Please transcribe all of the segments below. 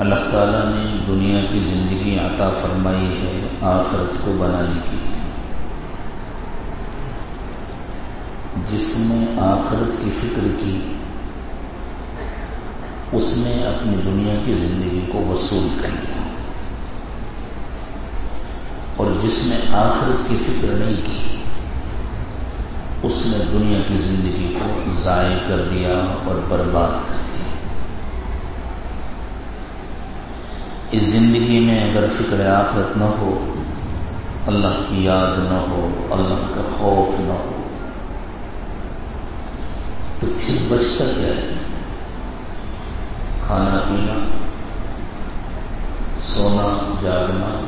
اللہ تعالیٰ نے دنیا کی زندگی عطا فرمائی ہے، آخرت کو بنانے کی جس نے آخرت کی فکر کی، اس نے اپنی دنیا کی زندگی کو وصول کر لیا۔ اور جس نے آخرت کی فکر نہیں کی، اس نے دنیا کی زندگی کو ضائع کر دیا اور برباد کر دیا اس زندگی میں اگر فکر آخرت نہ ہو، اللہ کی یاد نہ ہو، اللہ کا خوف نہ ہو، تو پھر بچتا کیا ہے؟ کھانا پینا، سونا، جاگنا،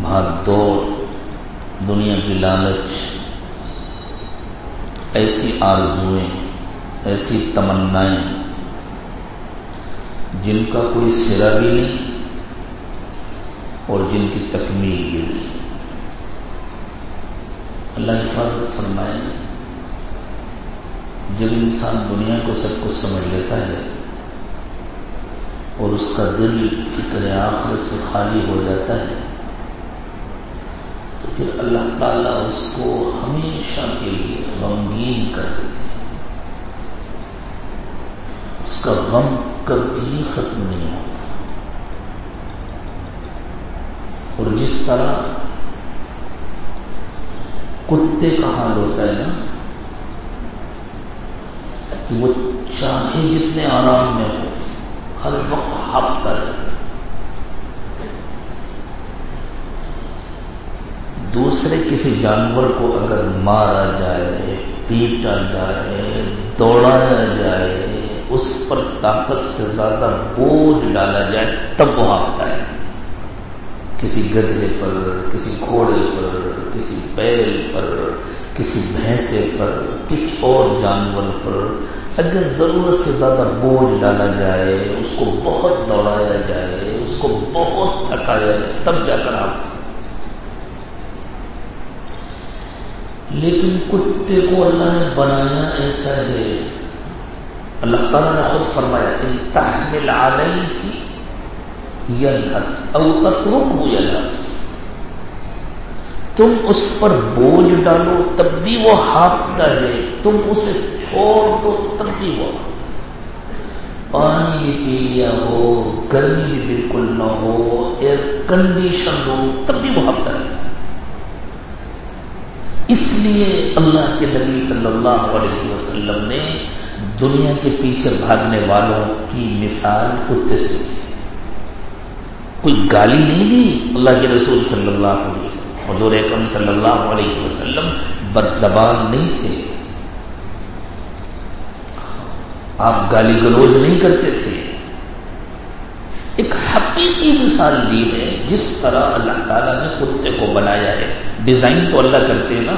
بھاگ دوڑ، دنیا کی لالچ، ایسی آرزویں ایسی تمنائیں جن کا کوئی سرا بھی نہیں اور جن کی تکمیل بھی نہیں۔ اللہ حفاظت فرمائے۔ جب انسان دنیا کو سب کچھ سمجھ لیتا ہے اور اس کا دل فکر آخر سے خالی ہو جاتا ہے، تو پھر اللہ تعالیٰ اس کو ہمیشہ کے لیے غمگین کر دیتے اس کا غم کبھی ختم نہیں ہوتا۔ اور جس طرح کتے کا حال ہوتا ہے نا، کہ وہ چاہے جتنے آرام میں ہو، ہر وقت ہاپتا رہتا دوسرے کسی جانور کو اگر مارا جائے، پیٹا جائے، دوڑایا جائے اس پر طاقت سے زیادہ بوجھ ڈالا جائے تب وہ آتا ہے۔ کسی گدے پر، کسی گھوڑے پر، کسی بیل پر، کسی بھینسے پر، کسی اور جانور پر اگر ضرورت سے زیادہ بوجھ ڈالا جائے، اس کو بہت دوڑایا جائے، اس کو بہت تھکایا جائے، تب جا کر آپ۔ لیکن کتے کو اللہ نے بنایا ایسا ہے اللہ تعالیٰ نے خود فرمایا، ان تحمل علیہ یلحس او تترکو یلحس تم اس پر بوجھ ڈالو تب بھی وہ ہاتھتا ہے، تم اسے چھوڑ دو تب بھی وہ پانی پی لیا ہو، گرمی بالکل نہ ہو ایئر کنڈیشن ہو، تب بھی وہ ہاتھتا ہے۔ اس لیے اللہ کے نبی صلی اللہ علیہ وسلم نے دنیا کے پیچھے بھاگنے والوں کی مثال کتے سے کوئی گالی نہیں دی اللہ کے رسول صلی اللہ علیہ وسلم، حضور اکرم صلی اللہ علیہ وسلم بد زبان نہیں تھے۔ آپ گالی گلوز نہیں کرتے تھے۔ ایک حقیقی مثال دی ہے جس طرح اللہ تعالیٰ نے کتے کو بنایا ہے۔ ڈیزائن تو اللہ کرتے ہیں نا،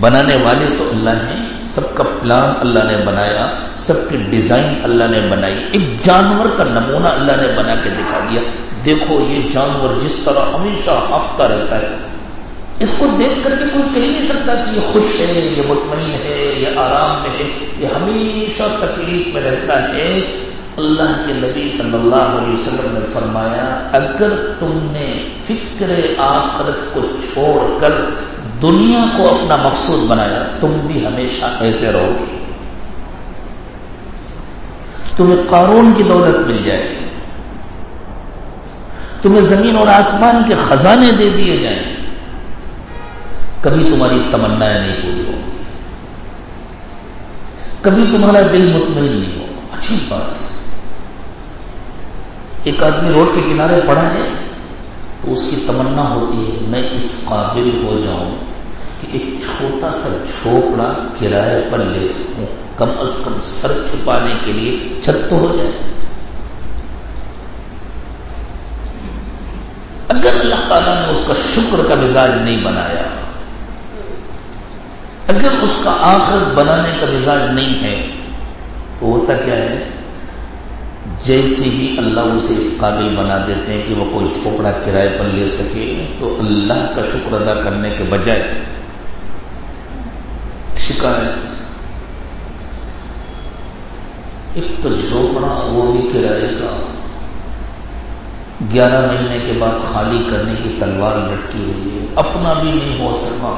بنانے والے تو اللہ ہیں۔ سب کا پلان اللہ نے بنایا، سب کی ڈیزائن اللہ نے بنائی۔ ایک جانور کا نمونہ اللہ نے بنا کے دکھا دیا۔ دیکھو، یہ جانور جس طرح ہمیشہ ہفتہ رہتا ہے۔ اس کو دیکھ کر کے کوئی کہہ نہیں سکتا کہ یہ خوش ہے، یہ مطمئن ہے، یہ آرام میں ہے، یہ ہمیشہ تکلیف میں رہتا ہے۔ اللہ کے نبی صلی اللہ علیہ وسلم نے فرمایا، اگر تم نے فکر آخرت کو چھوڑ کر دنیا کو اپنا مقصود بنایا، تم بھی ہمیشہ ایسے رہو گے۔ تمہیں قارون کی دولت مل جائے گی۔ تمہیں زمین اور آسمان کے خزانے دے دیے جائیں۔ کبھی تمہاری تمنا نہیں پوری ہو کبھی تمہارا دل مطمئن نہیں ہو۔ اچھی بات۔ ہے ایک آدمی روڈ کے کنارے پڑا ہے۔ تو اس کی تمنا ہوتی ہے، میں اس قابل ہو جاؤں کہ ایک چھوٹا سا جھوپڑا کرایہ پر لے سکوں۔ کم از کم سر چھپانے کے لیے چھت تو ہو جائے۔ اگر اللہ تعالیٰ نے اس کا شکر کا مزاج نہیں بنایا، اگر اس کا آخر بنانے کا مزاج نہیں ہے، تو ہوتا کیا ہے؟ جیسے ہی اللہ اسے اس قابل بنا دیتے ہیں کہ وہ کوئی چھوپڑا کرائے پر لے سکے، تو اللہ کا شکر ادا کرنے کے بجائے شکایت ایک تو جھوپڑا وہ بھی کرائے کا گیارہ مہینے کے بعد خالی کرنے کی تلوار لٹکی ہوئی ہے۔ اپنا بھی نہیں ہو سکا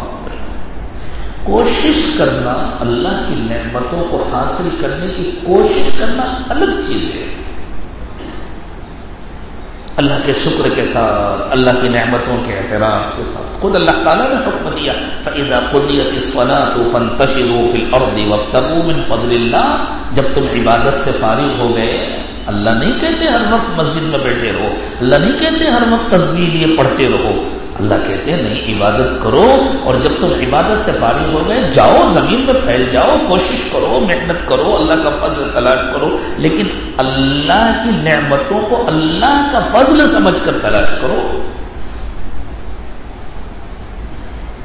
کوشش کرنا اللہ کی نعمتوں کو حاصل کرنے کی کوشش کرنا الگ چیز ہے۔ اللہ کے شکر کے ساتھ، اللہ کی نعمتوں کے اعتراف کے ساتھ۔ خود اللہ تعالیٰ نے حکم دیا، فَإِذَا قُضِيَتِ الصَّلَاةُ فَانْتَشِرُوا فِي الْأَرْضِ وَابْتَغُوا فَضْلِ اللَّهِ۔ جب تم عبادت سے فارغ ہو گئے، اللہ نہیں کہتے ہر وقت مسجد میں بیٹھے رہو، اللہ نہیں کہتے ہر وقت تصویر لیے پڑھتے رہو۔ اللہ کہتے ہیں، نہیں، عبادت کرو اور جب تم عبادت سے فارغ ہو گئے، جاؤ زمین میں پھیل جاؤ، کوشش کرو، محنت کرو، اللہ کا فضل تلاش کرو، لیکن اللہ کی نعمتوں کو اللہ کا فضل سمجھ کر تلاش کرو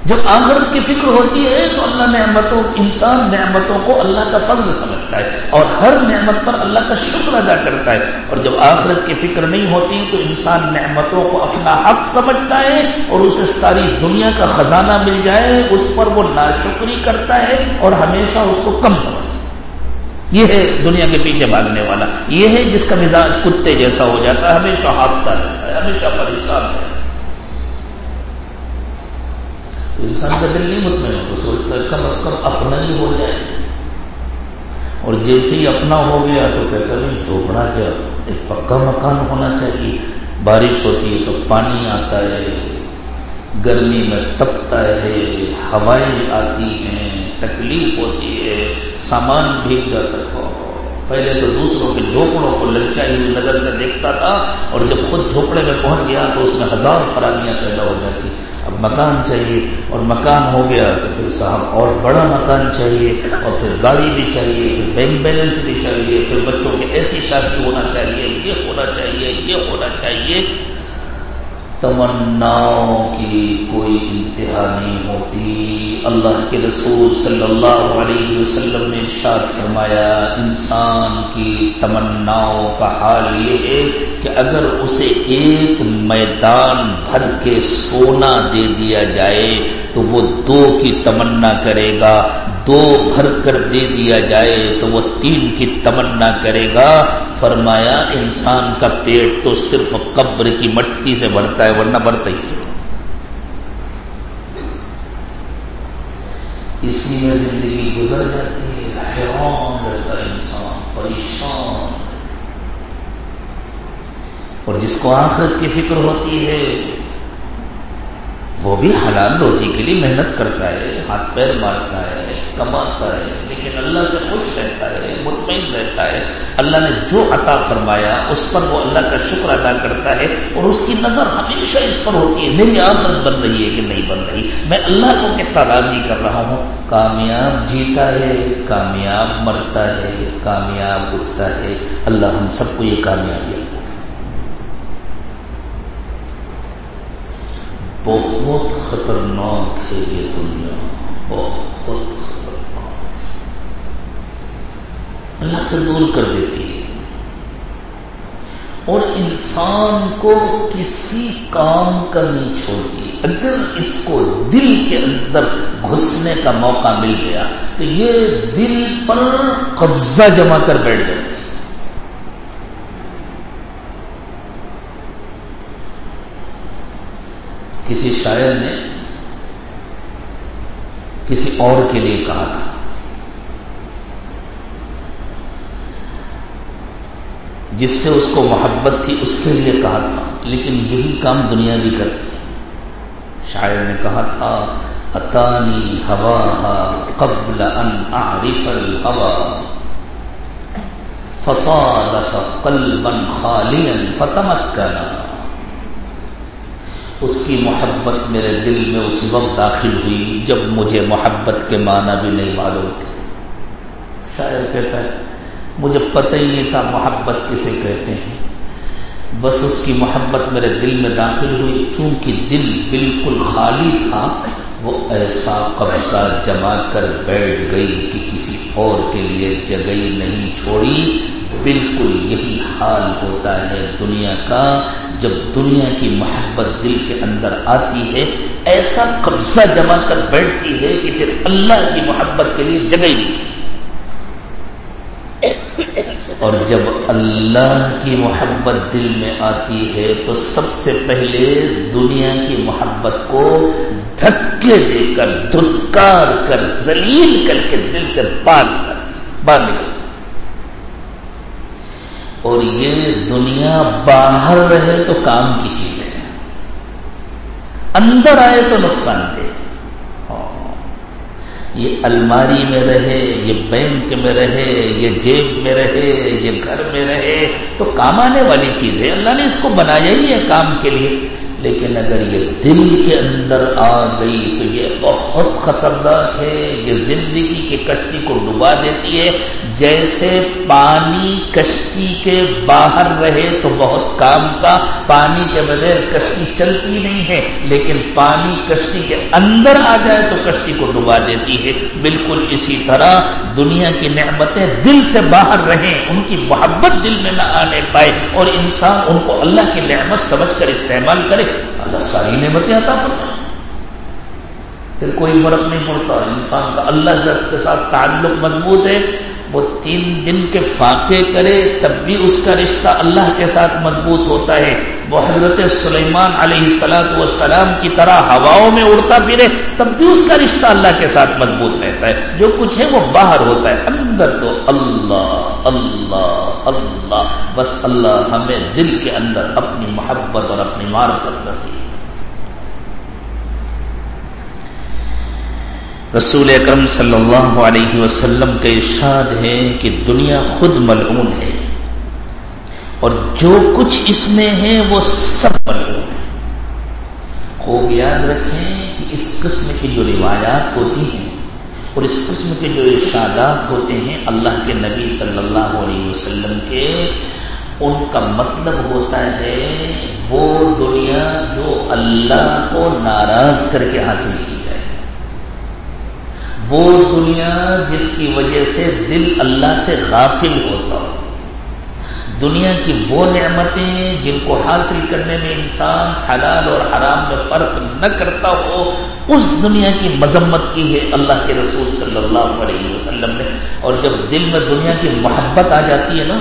جب آخرت کی فکر ہوتی ہے تو اللہ نعمتوں، انسان نعمتوں کو اللہ کا فضل سمجھتا ہے اور ہر نعمت پر اللہ کا شکر ادا کرتا ہے۔ اور جب آخرت کی فکر نہیں ہوتی تو انسان نعمتوں کو اپنا حق سمجھتا ہے اور اسے ساری دنیا کا خزانہ مل جائے، اس پر وہ ناشکری کرتا ہے اور ہمیشہ اس کو کم سمجھتا ہے۔ یہ ہے دنیا کے پیچھے بھاگنے والا۔ یہ ہے جس کا مزاج کتے جیسا ہو جاتا ہے، ہمیشہ ہاپتا رہتا ہے، ہمیشہ پریشان ہے۔ انسان کا دل نہیں مطمئن تو سوچتا ہے کم از کم اپنا ہی ہو جائے۔ اور جیسے ہی اپنا ہو گیا تو کہتا نہیں جھوپڑا کیا؟ ایک پکا مکان ہونا چاہیے۔ بارش ہوتی ہے تو پانی آتا ہے، گرمی میں تپتا ہے، ہوائیں آتی ہیں، تکلیف ہوتی ہے، سامان بھیگ جاتا ہے۔ پہلے تو دوسروں کے جھوپڑوں کو للچائی ہوئی نظر سے دیکھتا تھا، اور جب خود جھوپڑے میں پہنچ گیا تو اس میں ہزار خرابیاں پیدا ہو جاتی۔ اب مکان چاہیے اور مکان ہو گیا تو پھر صاحب اور بڑا مکان چاہیے اور پھر گاڑی بھی چاہیے، پھر بینک بیلنس بھی چاہیے، پھر بچوں کے ایسی شادی ہونا چاہیے، یہ ہونا چاہیے، یہ ہونا چاہیے۔ تمناؤں کی کوئی انتہا نہیں ہوتی۔ اللہ کے رسول صلی اللہ علیہ وسلم نے ارشاد فرمایا، انسان کی تمناؤں کا حال یہ ہے کہ اگر اسے ایک میدان بھر کے سونا دے دیا جائے، تو وہ دو کی تمنا کرے گا۔ دو بھر کر دے دیا جائے، تو وہ تین کی تمنا کرے گا۔ فرمایا، انسان کا پیٹ تو صرف قبر کی مٹی سے بڑھتا ہے، ورنہ بڑھتا ہی اسی میں زندگی گزر جاتی ہے، حیران رہتا انسان، پریشان اور جس کو آخرت کی فکر ہوتی ہے، وہ بھی حلال روزی کے لیے محنت کرتا ہے، ہاتھ پیر مارتا ہے، کماتا ہے، لیکن اللہ سے خوش رہتا ہے مطمئن رہتا ہے، اللہ نے جو عطا فرمایا، اس پر وہ اللہ کا شکر ادا کرتا ہے اور اس کی نظر ہمیشہ اس پر ہوتی ہے، میری آمد بن رہی ہے کہ نہیں بن رہی۔ میں اللہ کو کتنا راضی کر رہا ہوں، کامیاب جیتا ہے، کامیاب مرتا ہے، کامیاب اٹھتا ہے۔ اللہ ہم سب کو یہ کامیابی بہت خطرناک ہے یہ دنیا، بہت خطرناک اللہ سے دور کر دیتی ہے۔ اور انسان کو کسی کام کا نہیں چھوڑتی۔ اگر اس کو دل کے اندر گھسنے کا موقع مل گیا، تو یہ دل پر قبضہ جما کر بیٹھ جاتی۔ کسی شاعر نے کسی اور کے لیے کہا تھا جس سے اس کو محبت تھی، اس کے لیے کہا تھا۔ لیکن یہی کام دنیا بھی کرتی شاعر نے کہا تھا، اتانی ہوا قبل ان اعرف الهوى فصادف قلبا خاليا فتمكن اس کی محبت میرے دل میں اس وقت داخل ہوئی جب مجھے محبت کے معنی بھی نہیں معلوم تھے۔ شاعر کہتا ہے مجھے پتہ ہی نہیں تھا محبت کسے کہتے ہیں۔ بس اس کی محبت میرے دل میں داخل ہوئی۔ چونکہ دل بالکل خالی تھا، وہ ایسا قبضہ جما کر بیٹھ گئی کہ کسی اور کے لیے جگہ نہیں چھوڑی۔ بالکل یہی حال ہوتا ہے دنیا کا۔ جب دنیا کی محبت دل کے اندر آتی ہے، ایسا قبضہ جما کر بیٹھتی ہے کہ پھر اللہ کی محبت کے لیے جگہ ہی نہیں۔ اور جب اللہ کی محبت دل میں آتی ہے تو سب سے پہلے دنیا کی محبت کو دھکے دے کر، دھتکار کر، ذلیل کر کے دل سے باندھ کر باہر اور یہ دنیا باہر رہے تو کام کی چیز ہے۔ اندر آئے تو نقصان دے یہ الماری میں رہے، یہ بینک میں رہے، یہ جیب میں رہے، یہ گھر میں رہے، تو کام آنے والی چیز ہے اللہ نے اس کو بنایا ہی ہے کام کے لیے۔ لیکن اگر یہ دل کے اندر آ گئی تو یہ بہت خطرناک ہے، یہ زندگی کی کشتی کو ڈبا دیتی ہے۔ جیسے پانی کشتی کے باہر رہے تو بہت کام کا، پانی کے بغیر کشتی چلتی نہیں ہے، لیکن پانی کشتی کے اندر آ جائے تو کشتی کو ڈبا دیتی ہے۔ بالکل اسی طرح دنیا کی نعمتیں دل سے باہر رہیں، ان کی محبت دل میں نہ آنے پائے۔ اور انسان ان کو اللہ کی نعمت سمجھ کر استعمال کرے۔ اللہ ساری نعمتیں عطا فرمائے۔ پھر کوئی فرق نہیں پڑتا انسان کا اللہ کے ساتھ تعلق مضبوط ہے، وہ تین دن کے فاقے کرے، تب بھی اس کا رشتہ اللہ کے ساتھ مضبوط ہوتا ہے۔ وہ حضرت سلیمان علیہ السلاط والسلام کی طرح ہواؤں میں اڑتا پھرے، تب بھی اس کا رشتہ اللہ کے ساتھ مضبوط رہتا ہے۔ جو کچھ ہے وہ باہر ہوتا ہے۔ اندر تو اللہ اللہ اللہ۔ بس اللہ ہمیں دل کے اندر اپنی محبت اور اپنی معرفت نصیب رسول اکرم صلی اللہ علیہ وسلم کا ارشاد ہے کہ دنیا خود ملعون ہے اور جو کچھ اس میں ہے وہ سب ملعون ہے۔ خوب یاد رکھیں کہ اس قسم کی جو روایات ہوتی ہیں اور اس قسم کے جو ارشادات ہوتے ہیں اللہ کے نبی صلی اللہ علیہ وسلم کے، ان کا مطلب ہوتا ہے وہ دنیا جو اللہ کو ناراض کر کے حاصل کی۔ وہ دنیا جس کی وجہ سے دل اللہ سے غافل ہوتا ہو۔ دنیا کی وہ نعمتیں جن کو حاصل کرنے میں انسان حلال اور حرام میں فرق نہ کرتا ہو، اس دنیا کی مذمت کی ہے اللہ کے رسول صلی اللہ علیہ وسلم نے۔ اور جب دل میں دنیا کی محبت آ جاتی ہے نا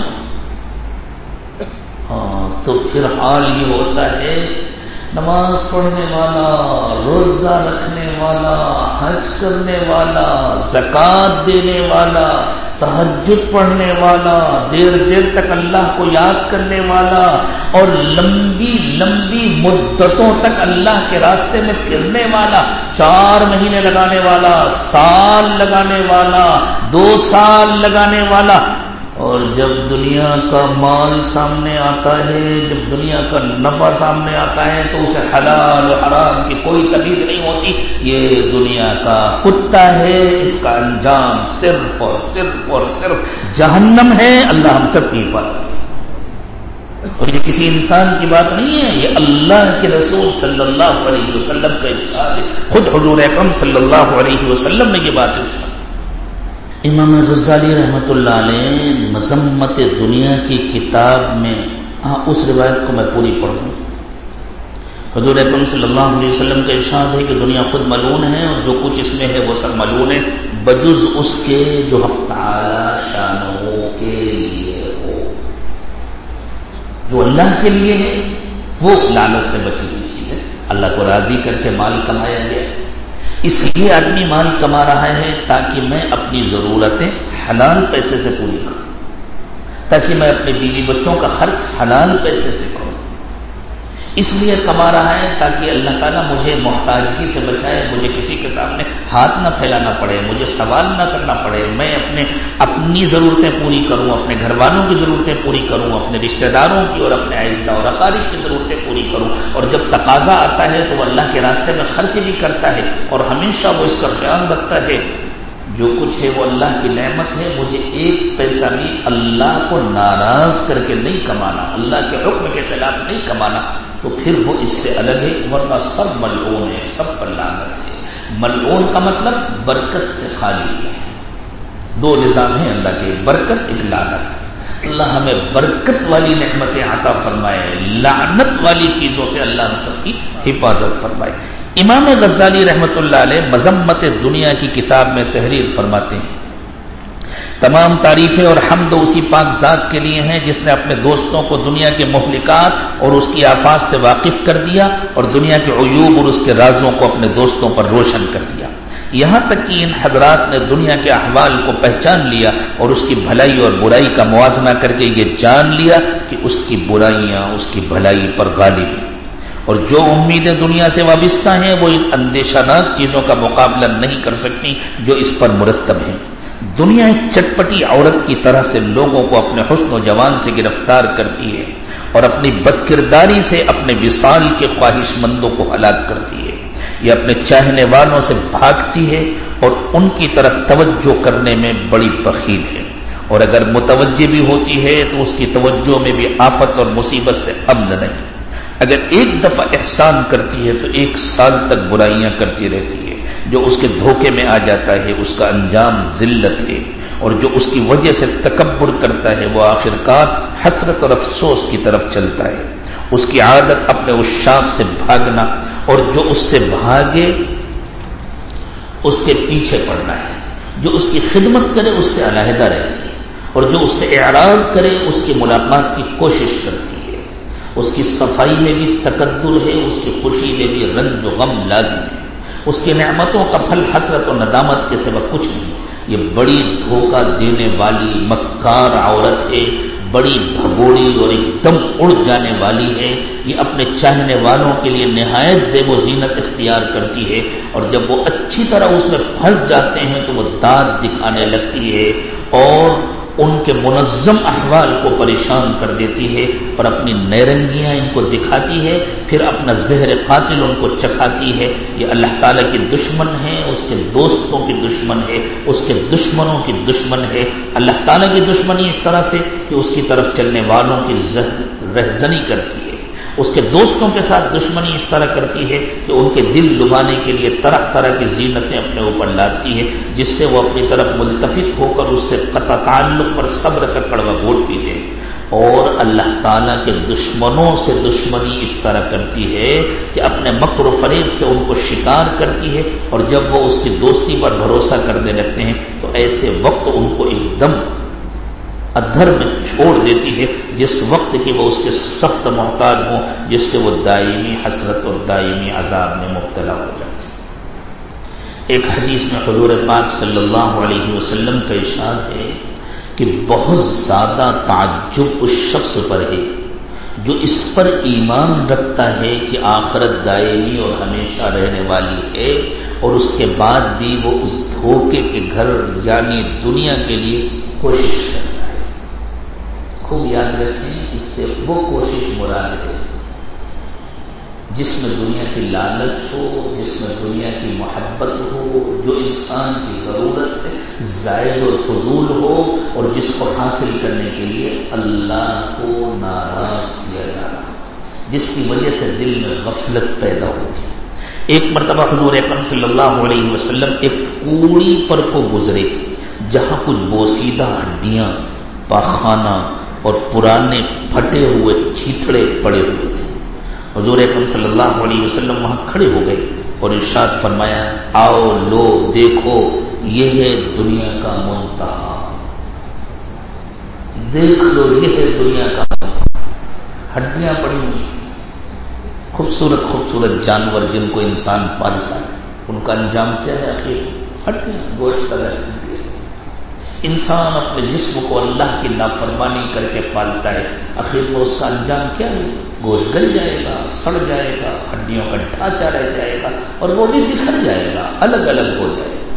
ہاں تو پھر حال یہ ہوتا ہے، نماز پڑھنے والا، روزہ رکھنے والا، حج کرنے والا، زکات دینے والا تحجد پڑھنے والا، دیر دیر تک اللہ کو یاد کرنے والا اور لمبی لمبی مدتوں تک اللہ کے راستے میں پھرنے والا، چار مہینے لگانے والا، سال لگانے والا، دو سال لگانے والا اور جب دنیا کا مال سامنے آتا ہے، جب دنیا کا نفع سامنے آتا ہے، تو اسے حلال و حرام کی کوئی تبدیل نہیں ہوتی۔ یہ دنیا کا کتا ہے، اس کا انجام صرف اور صرف اور صرف جہنم ہے۔ اللہ ہم سب کی بات اور یہ کسی انسان کی بات نہیں ہے، یہ اللہ کے رسول صلی اللہ علیہ وسلم کا ارشاد ہے۔ خود حضور اکرم صلی اللہ علیہ وسلم نے یہ بات ارشاد امام رزالی رحمۃ اللہ علیہ مذمت دنیا کی کتاب میں ہاں اس روایت کو میں پوری پڑھ دوں۔ حضور اکرم صلی اللہ علیہ وسلم کا ارشاد ہے کہ دنیا خود ملون ہے اور جو کچھ اس میں ہے وہ سب ملون ہے، بجز اس کے جو شانوں کے لیے ہو۔ جو اللہ کے لیے ہے، وہ لالت سے بچی ہوئی چیز ہے۔ اللہ کو راضی کر کے مال کمایا گیا۔ اس لیے آدمی مال کما رہا ہے تاکہ میں اپنی ضرورتیں حلال پیسے سے پوری کروں، تاکہ میں اپنے بیوی بچوں کا خرچ حلال پیسے سے کروں۔ اس لیے کما رہا ہے تاکہ اللہ تعالیٰ مجھے محتاجی سے بچائے، مجھے کسی کے سامنے ہاتھ نہ پھیلانا پڑے، مجھے سوال نہ کرنا پڑے۔ میں اپنے اپنی ضرورتیں پوری کروں، اپنے گھر والوں کی ضرورتیں پوری کروں، اپنے رشتہ داروں کی اور اپنے آئندہ اور اقارب کی ضرورتیں پوری کروں۔ اور جب تقاضا آتا ہے تو وہ اللہ کے راستے میں خرچ بھی کرتا ہے اور ہمیشہ وہ اس کا خیال رکھتا ہے، جو کچھ ہے وہ اللہ کی نعمت ہے، مجھے ایک پیسہ بھی اللہ کو ناراض کر کے نہیں کمانا، اللہ کے حکم کے خلاف نہیں کمانا۔ تو پھر وہ اس سے الگ ہے، ورنہ سب ملعون ہے سب پر لانت ہے ملعون کا مطلب برکت سے خالی ہے۔ دو نظام ہیں اللہ کے، برکت ایک لانت اللہ ہمیں برکت والی نعمتیں عطا فرمائے، لعنت والی چیزوں سے اللہ ہم سب کی حفاظت فرمائے۔ امام غزالی رحمت اللہ علیہ مذمت دنیا کی کتاب میں تحریر فرماتے ہیں۔ تمام تعریفیں اور حمد اسی پاک ذات کے لیے ہیں جس نے اپنے دوستوں کو دنیا کے محلکات اور اس کی آفات سے واقف کر دیا اور دنیا کے عیوب اور اس کے رازوں کو اپنے دوستوں پر روشن کر دیا۔ یہاں تک کہ ان حضرات نے دنیا کے احوال کو پہچان لیا اور اس کی بھلائی اور برائی کا موازنہ کر کے یہ جان لیا کہ اس کی برائیاں، اس کی بھلائی پر غالب ہیں۔ اور جو امیدیں دنیا سے وابستہ ہیں وہ ان اندیشہ ناک چیزوں کا مقابلہ نہیں کر سکتی جو اس پر مرتب ہیں۔ دنیا ایک چٹپٹی عورت کی طرح سے لوگوں کو اپنے حسن و جوان سے گرفتار کرتی ہے اور اپنی بد کرداری سے اپنے وصال کے خواہش مندوں کو ہلاک کرتی ہے۔ یہ اپنے چاہنے والوں سے بھاگتی ہے اور ان کی طرف توجہ کرنے میں بڑی بخیل ہے۔ اور اگر متوجہ بھی ہوتی ہے تو اس کی توجہ میں بھی آفت اور مصیبت سے امن نہیں۔ اگر ایک دفعہ احسان کرتی ہے تو ایک سال تک برائیاں کرتی رہتی ہے۔ جو اس کے دھوکے میں آ جاتا ہے، اس کا انجام ذلت ہے۔ اور جو اس کی وجہ سے تکبر کرتا ہے، وہ آخر کار حسرت اور افسوس کی طرف چلتا ہے۔ اس کی عادت اپنے اس شاخ سے بھاگنا اور جو اس سے بھاگے، اس کے پیچھے پڑنا ہے۔ جو اس کی خدمت کرے، اس سے علیحدہ رہتی ہے۔ اور جو اس سے اعراض کرے، اس کی ملاقات کی کوشش کرتی ہے۔ اس کی صفائی میں بھی تقدر ہے، اس کی خوشی میں بھی رنج و غم لازم ہے۔ اس کی نعمتوں کا پھل حسرت و ندامت کے سبب کچھ نہیں۔ یہ بڑی دھوکہ دینے والی مکار عورت ہے، بڑی بھگوڑی اور ایک دم اڑ جانے والی ہے۔ یہ اپنے چاہنے والوں کے لیے نہایت زیب و زینت اختیار کرتی ہے اور جب وہ اچھی طرح اس میں پھنس جاتے ہیں تو وہ دانت دکھانے لگتی ہے اور ان کے منظم احوال کو پریشان کر دیتی ہے، اور اپنی نیرنگیاں ان کو دکھاتی ہے، پھر اپنا زہر قاتل ان کو چکھاتی ہے۔ یہ اللہ تعالیٰ کی دشمن ہے اس کے دوستوں کی دشمن ہے، اس کے دشمنوں کی دشمن ہے۔ اللہ تعالیٰ کی دشمنی اس طرح سے کہ اس کی طرف چلنے والوں کی رہزنی کرتی ہے۔ اس کے دوستوں کے ساتھ دشمنی اس طرح کرتی ہے کہ ان کے دل لبانے کے لیے طرح طرح کی زینتیں اپنے اوپر لاتی ہے جس سے وہ اپنی طرف ملتفق ہو کر اس سے قطع تعلق پر صبر کا کڑوا گھوٹ پیتے ہیں۔ اور اللہ تعالیٰ کے دشمنوں سے دشمنی اس طرح کرتی ہے کہ اپنے مکر و فریب سے ان کو شکار کرتی ہے، اور جب وہ اس کی دوستی پر بھروسہ کرنے لگتے ہیں تو ایسے وقت ان کو ایک دم ادھر میں چھوڑ دیتی ہے، جس وقت کی وہ اس کے سخت محتاج ہوں، جس سے وہ دائمی حسرت اور دائمی عذاب میں مبتلا ہو جاتی ایک حدیث میں حضور پاک صلی اللہ علیہ وسلم کا اشار ہے کہ بہت زیادہ تعجب اس شخص پر ہے جو اس پر ایمان رکھتا ہے کہ آخرت دائمی اور ہمیشہ رہنے والی ہے اور اس کے بعد بھی وہ اس دھوکے کے گھر یعنی دنیا کے لیے کوشش کرے۔ خوب یاد رکھیں، اس سے وہ کوشش مراد ہے۔ جس میں دنیا کی لالچ ہو، جس میں دنیا کی محبت ہو، جو انسان کی ضرورت سے زائد اور فضول ہو، اور جس کو حاصل کرنے کے لیے اللہ کو ناراض کیا جا رہا جس کی وجہ سے دل میں غفلت پیدا ہوتی ایک مرتبہ حضور اکرم صلی اللہ علیہ وسلم ایک کوڑی پر کو گزرے، جہاں کچھ بوسیدہ ہڈیاں، پاخانہ اور پرانے پھٹے ہوئے چیتڑے پڑے ہوئے تھے۔ حضور اکرم صلی اللہ علیہ وسلم وہاں کھڑے ہو گئے اور ارشاد فرمایا، آؤ، لو، دیکھو، یہ ہے دنیا کا منتا دیکھ لو، یہ ہے دنیا کا ہڈیاں پڑی ہوئی خوبصورت خوبصورت جانور جن کو انسان پالتا ہے۔ ان کا انجام کیا ہے؟ آخر ہڈیاں، گوشت رہتی انسان اپنے جسم کو اللہ کی نافرمانی کر کے پالتا ہے۔ آخر میں اس کا انجام کیا ہے؟ گوشت گل جائے گا، سڑ جائے گا، ہڈیوں کا ڈھانچہ رہ جائے گا اور وہ بھی بکھر جائے گا، الگ الگ ہو جائے گا۔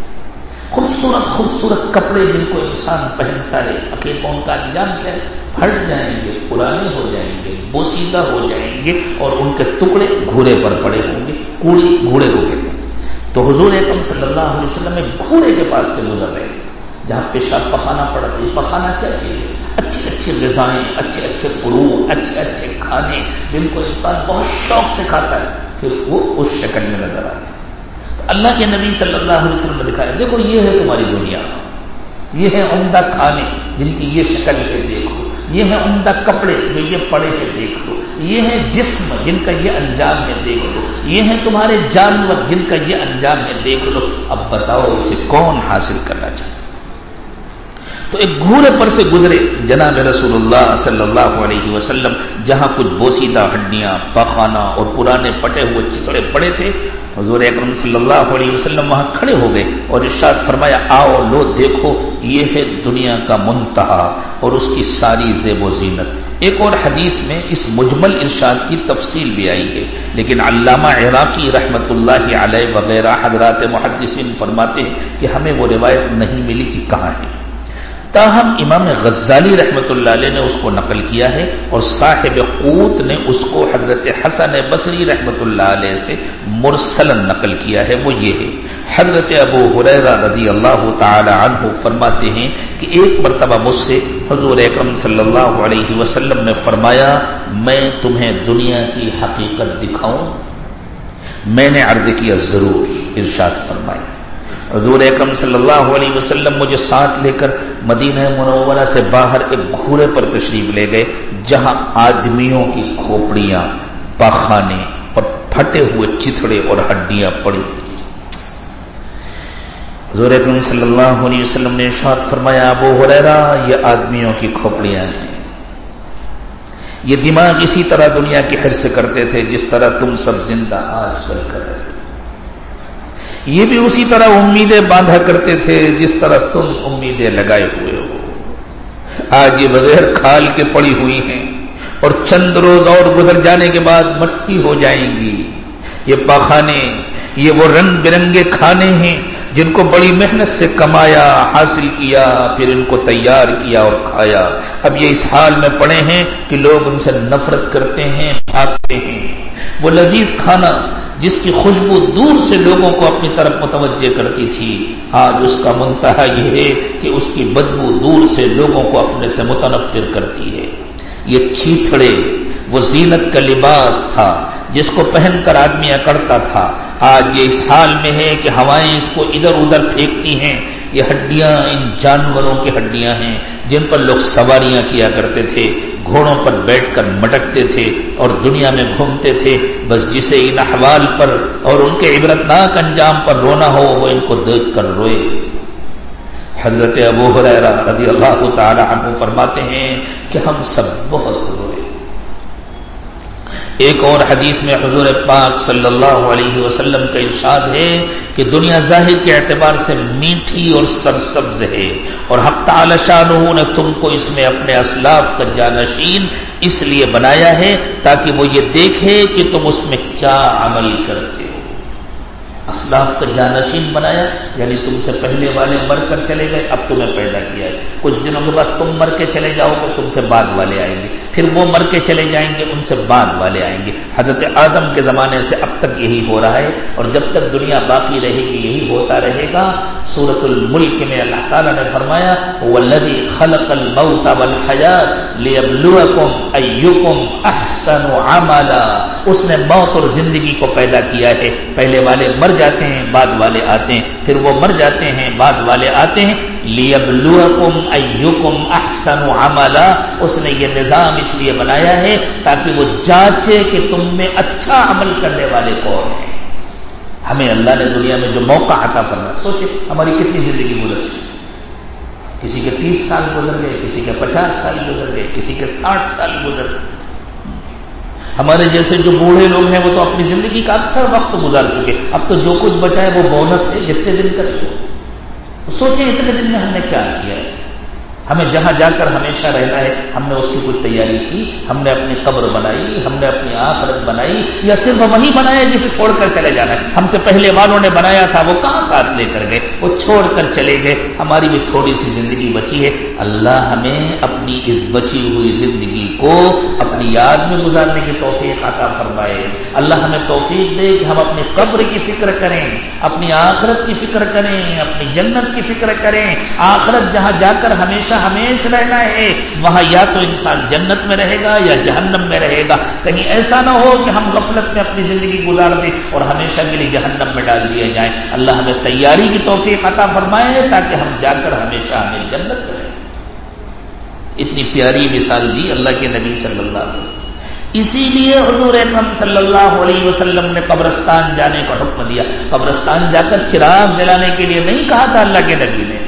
خوبصورت خوبصورت کپڑے جن کو انسان پہنتا ہے، آخر میں ان کا انجام کیا ہے؟ پھٹ جائیں گے، پرانے ہو جائیں گے، بوسیدہ ہو جائیں گے اور ان کے ٹکڑے گھوڑے پر پڑے ہوں گے، کوڑی گھوڑے کو کہتے ہیں تو حضور اکم صلی اللہ علیہ وسلم گھوڑے کے پاس سے گزر رہے۔ ہیں جہاں پیشاب پخانا پڑا تھا پخانا کیا چیز ہے؟ اچھی اچھی غذائیں، اچھے اچھے فروغ اچھے اچھے کھانے، جن کو انسان بہت شوق سے کھاتا ہے، پھر وہ اس شکل میں نظر آئے۔ تو اللہ کے نبی صلی اللہ علیہ وسلم نے دکھایا، دیکھو یہ ہے تمہاری دنیا۔ یہ ہے عمدہ کھانے جن کی یہ شکل کے دیکھو۔ یہ ہے عمدہ کپڑے جو یہ پڑے کے دیکھ لو یہ ہے جسم جن کا یہ انجام ہے دیکھ لو یہ ہے تمہارے جانور جن کا یہ انجام ہے دیکھ لو اب بتاؤ اسے کون حاصل کرنا چاہتا تو ایک گھوڑے پر سے گزرے جناب رسول اللہ صلی اللہ علیہ وسلم، جہاں کچھ بوسیدہ ہڈیاں پخانا اور پرانے پٹے ہوئے چتڑے پڑے تھے، حضور اکرم صلی اللہ علیہ وسلم وہاں کھڑے ہو گئے اور ارشاد فرمایا، آؤ لو دیکھو، یہ ہے دنیا کا منتہا اور اس کی ساری زیب و زینت۔ ایک اور حدیث میں اس مجمل ارشاد کی تفصیل بھی آئی ہے، لیکن علامہ عراقی رحمت اللہ علیہ وغیرہ حضرات محدثین فرماتے ہیں کہ ہمیں وہ روایت نہیں ملی کہ کہاں ہے۔ تاہم امام غزالی رحمت اللہ علیہ نے اس کو نقل کیا ہے اور صاحب قوت نے اس کو حضرت حسن بصری رحمت اللہ علیہ سے مرسل نقل کیا ہے، وہ یہ ہے۔ حضرت ابو حریرہ رضی اللہ تعالی عنہ فرماتے ہیں کہ ایک مرتبہ مجھ سے حضور اکرم صلی اللہ علیہ وسلم نے فرمایا، میں تمہیں دنیا کی حقیقت دکھاؤں۔ میں نے عرض کیا، ضرور ارشاد فرمایا حضور اکرم صلی اللہ علیہ وسلم مجھے ساتھ لے کر مدینہ منورہ سے باہر ایک گھوڑے پر تشریف لے گئے، جہاں آدمیوں کی کھوپڑیاں پاخانے اور پھٹے ہوئے چتڑے اور ہڈیاں پڑی۔ حضور اکرم صلی اللہ علیہ وسلم نے ارشاد فرمایا، ابو حریرہ یہ آدمیوں کی کھوپڑیاں ہیں۔ یہ دماغ اسی طرح دنیا کی حرص کرتے تھے جس طرح تم سب زندہ آج کل کر رہے یہ بھی اسی طرح امیدیں باندھا کرتے تھے جس طرح تم امیدیں لگائے ہوئے ہو۔ آج یہ بغیر کھال کے پڑی ہوئی ہیں اور چند روز اور گزر جانے کے بعد مٹی ہو جائیں گی۔ یہ پاخانے، یہ وہ رنگ برنگے کھانے ہیں جن کو بڑی محنت سے کمایا، حاصل کیا، پھر ان کو تیار کیا اور کھایا۔ اب یہ اس حال میں پڑے ہیں کہ لوگ ان سے نفرت کرتے ہیں، بھاگتے ہیں۔ وہ لذیذ کھانا جس کی خوشبو دور سے لوگوں کو اپنی طرف متوجہ کرتی تھی، آج اس کا منتہا یہ ہے کہ اس کی بدبو دور سے لوگوں کو اپنے سے متنفر کرتی ہے۔ یہ چیتڑے وہ زینت کا لباس تھا، جس کو پہن کر آدمی اکڑتا تھا۔ آج یہ اس حال میں ہے کہ ہوائیں اس کو ادھر ادھر پھینکتی ہیں۔ یہ ہڈیاں ان جانوروں کی ہڈیاں ہیں، جن پر لوگ سواریاں کیا کرتے تھے۔ گھوڑوں پر بیٹھ کر مٹکتے تھے اور دنیا میں گھومتے تھے، بس جسے ان احوال پر اور ان کے عبرتناک انجام پر رونا ہو، وہ ان کو دیکھ کر روئے۔ حضرت ابو حریرہ رضی اللہ تعالی عنہ فرماتے ہیں کہ ہم سب بہت روئے۔ ایک اور حدیث میں حضور پاک صلی اللہ علیہ وسلم کا ارشاد ہے کہ دنیا ظاہر کے اعتبار سے میٹھی اور سرسبز ہے اور حق تعالی شاہ نے تم کو اس میں اپنے اسلاف کا جانشین اس لیے بنایا ہے تاکہ وہ یہ دیکھے کہ تم اس میں کیا عمل کرتے ہو۔ اسلاف کا جانشین بنایا یعنی تم سے پہلے والے مر کر چلے گئے، اب تمہیں پیدا کیا ہے۔ کچھ دنوں کے بعد تم مر کے چلے جاؤ گے، تم سے بعد والے آئیں گے۔ پھر وہ مر کے چلے جائیں گے، ان سے بعد والے آئیں گے۔ حضرت آدم کے زمانے سے اب تک یہی ہو رہا ہے اور جب تک دنیا باقی رہے گی، یہی ہوتا رہے گا۔ سورت الملک میں اللہ تعالیٰ نے فرمایا والذی خلق الموت والحیات لیبلوکم ایکم احسن عملا اس نے موت اور زندگی کو پیدا کیا ہے۔ پہلے والے مر جاتے ہیں، بعد والے آتے ہیں۔ پھر وہ مر جاتے ہیں، بعد والے آتے ہیں۔ لیبلوکم ایکم احسن عملا۔ اس نے یہ نظام اس لیے بنایا ہے تاکہ وہ جانچے کہ تم میں اچھا عمل کرنے والے کون ہیں۔ ہمیں اللہ نے دنیا میں جو موقع عطا فرما سوچے ہماری کتنی زندگی گزر چکی کسی کے تیس سال گزر گئے، کسی کے پچاس سال گزر گئے، کسی کے ساٹھ سال گزر گئے۔ ہمارے جیسے جو بوڑھے لوگ ہیں، وہ تو اپنی زندگی کا اکثر وقت گزار چکے۔ اب تو جو کچھ بچا ہے وہ بونس ہے، جتنے دن کر سوچیں الصوت يعني يعتقد إنها نكاهيه ہمیں جہاں جا کر ہمیشہ رہنا ہے، ہم نے اس کی کوئی تیاری کی، ہم نے اپنی قبر بنائی، ہم نے اپنی آخرت بنائی، یا صرف وہی بنایا جسے چھوڑ کر چلے جانا ہے۔ ہم سے پہلے والوں نے بنایا تھا، وہ کہاں ساتھ لے کر گئے؟ وہ چھوڑ کر چلے گئے۔ ہماری بھی تھوڑی سی زندگی بچی ہے۔ اللہ ہمیں اپنی اس بچی ہوئی زندگی کو اپنی یاد میں گزارنے کی توفیق عطا فرمائے۔ اللہ ہمیں توفیق دے کہ ہم اپنی قبر کی فکر کریں، اپنی آخرت کی فکر کریں، اپنی جنت کی فکر کریں۔ آخرت جہاں جا کر ہمیشہ ہمیشہ رہنا ہے۔ وہاں یا تو انسان جنت میں رہے گا یا جہنم میں رہے گا۔ کہیں ایسا نہ ہو کہ ہم غفلت میں اپنی زندگی گزار دیں اور ہمیشہ کے لیے جہنم میں ڈال دیے جائیں۔ اللہ ہمیں تیاری کی توفیق عطا فرمائے تاکہ ہم جا کر ہمیشہ ہمیں جنت میں رہیں۔ اتنی پیاری مثال دی اللہ کے نبی صلی اللہ علیہ وسلم۔ اسی لیے حضور اکرم صلی اللہ علیہ وسلم نے قبرستان جانے کا حکم دیا۔ قبرستان جا کر چراغ جلانے کے لیے نہیں کہا تھا اللہ کے نبی نے۔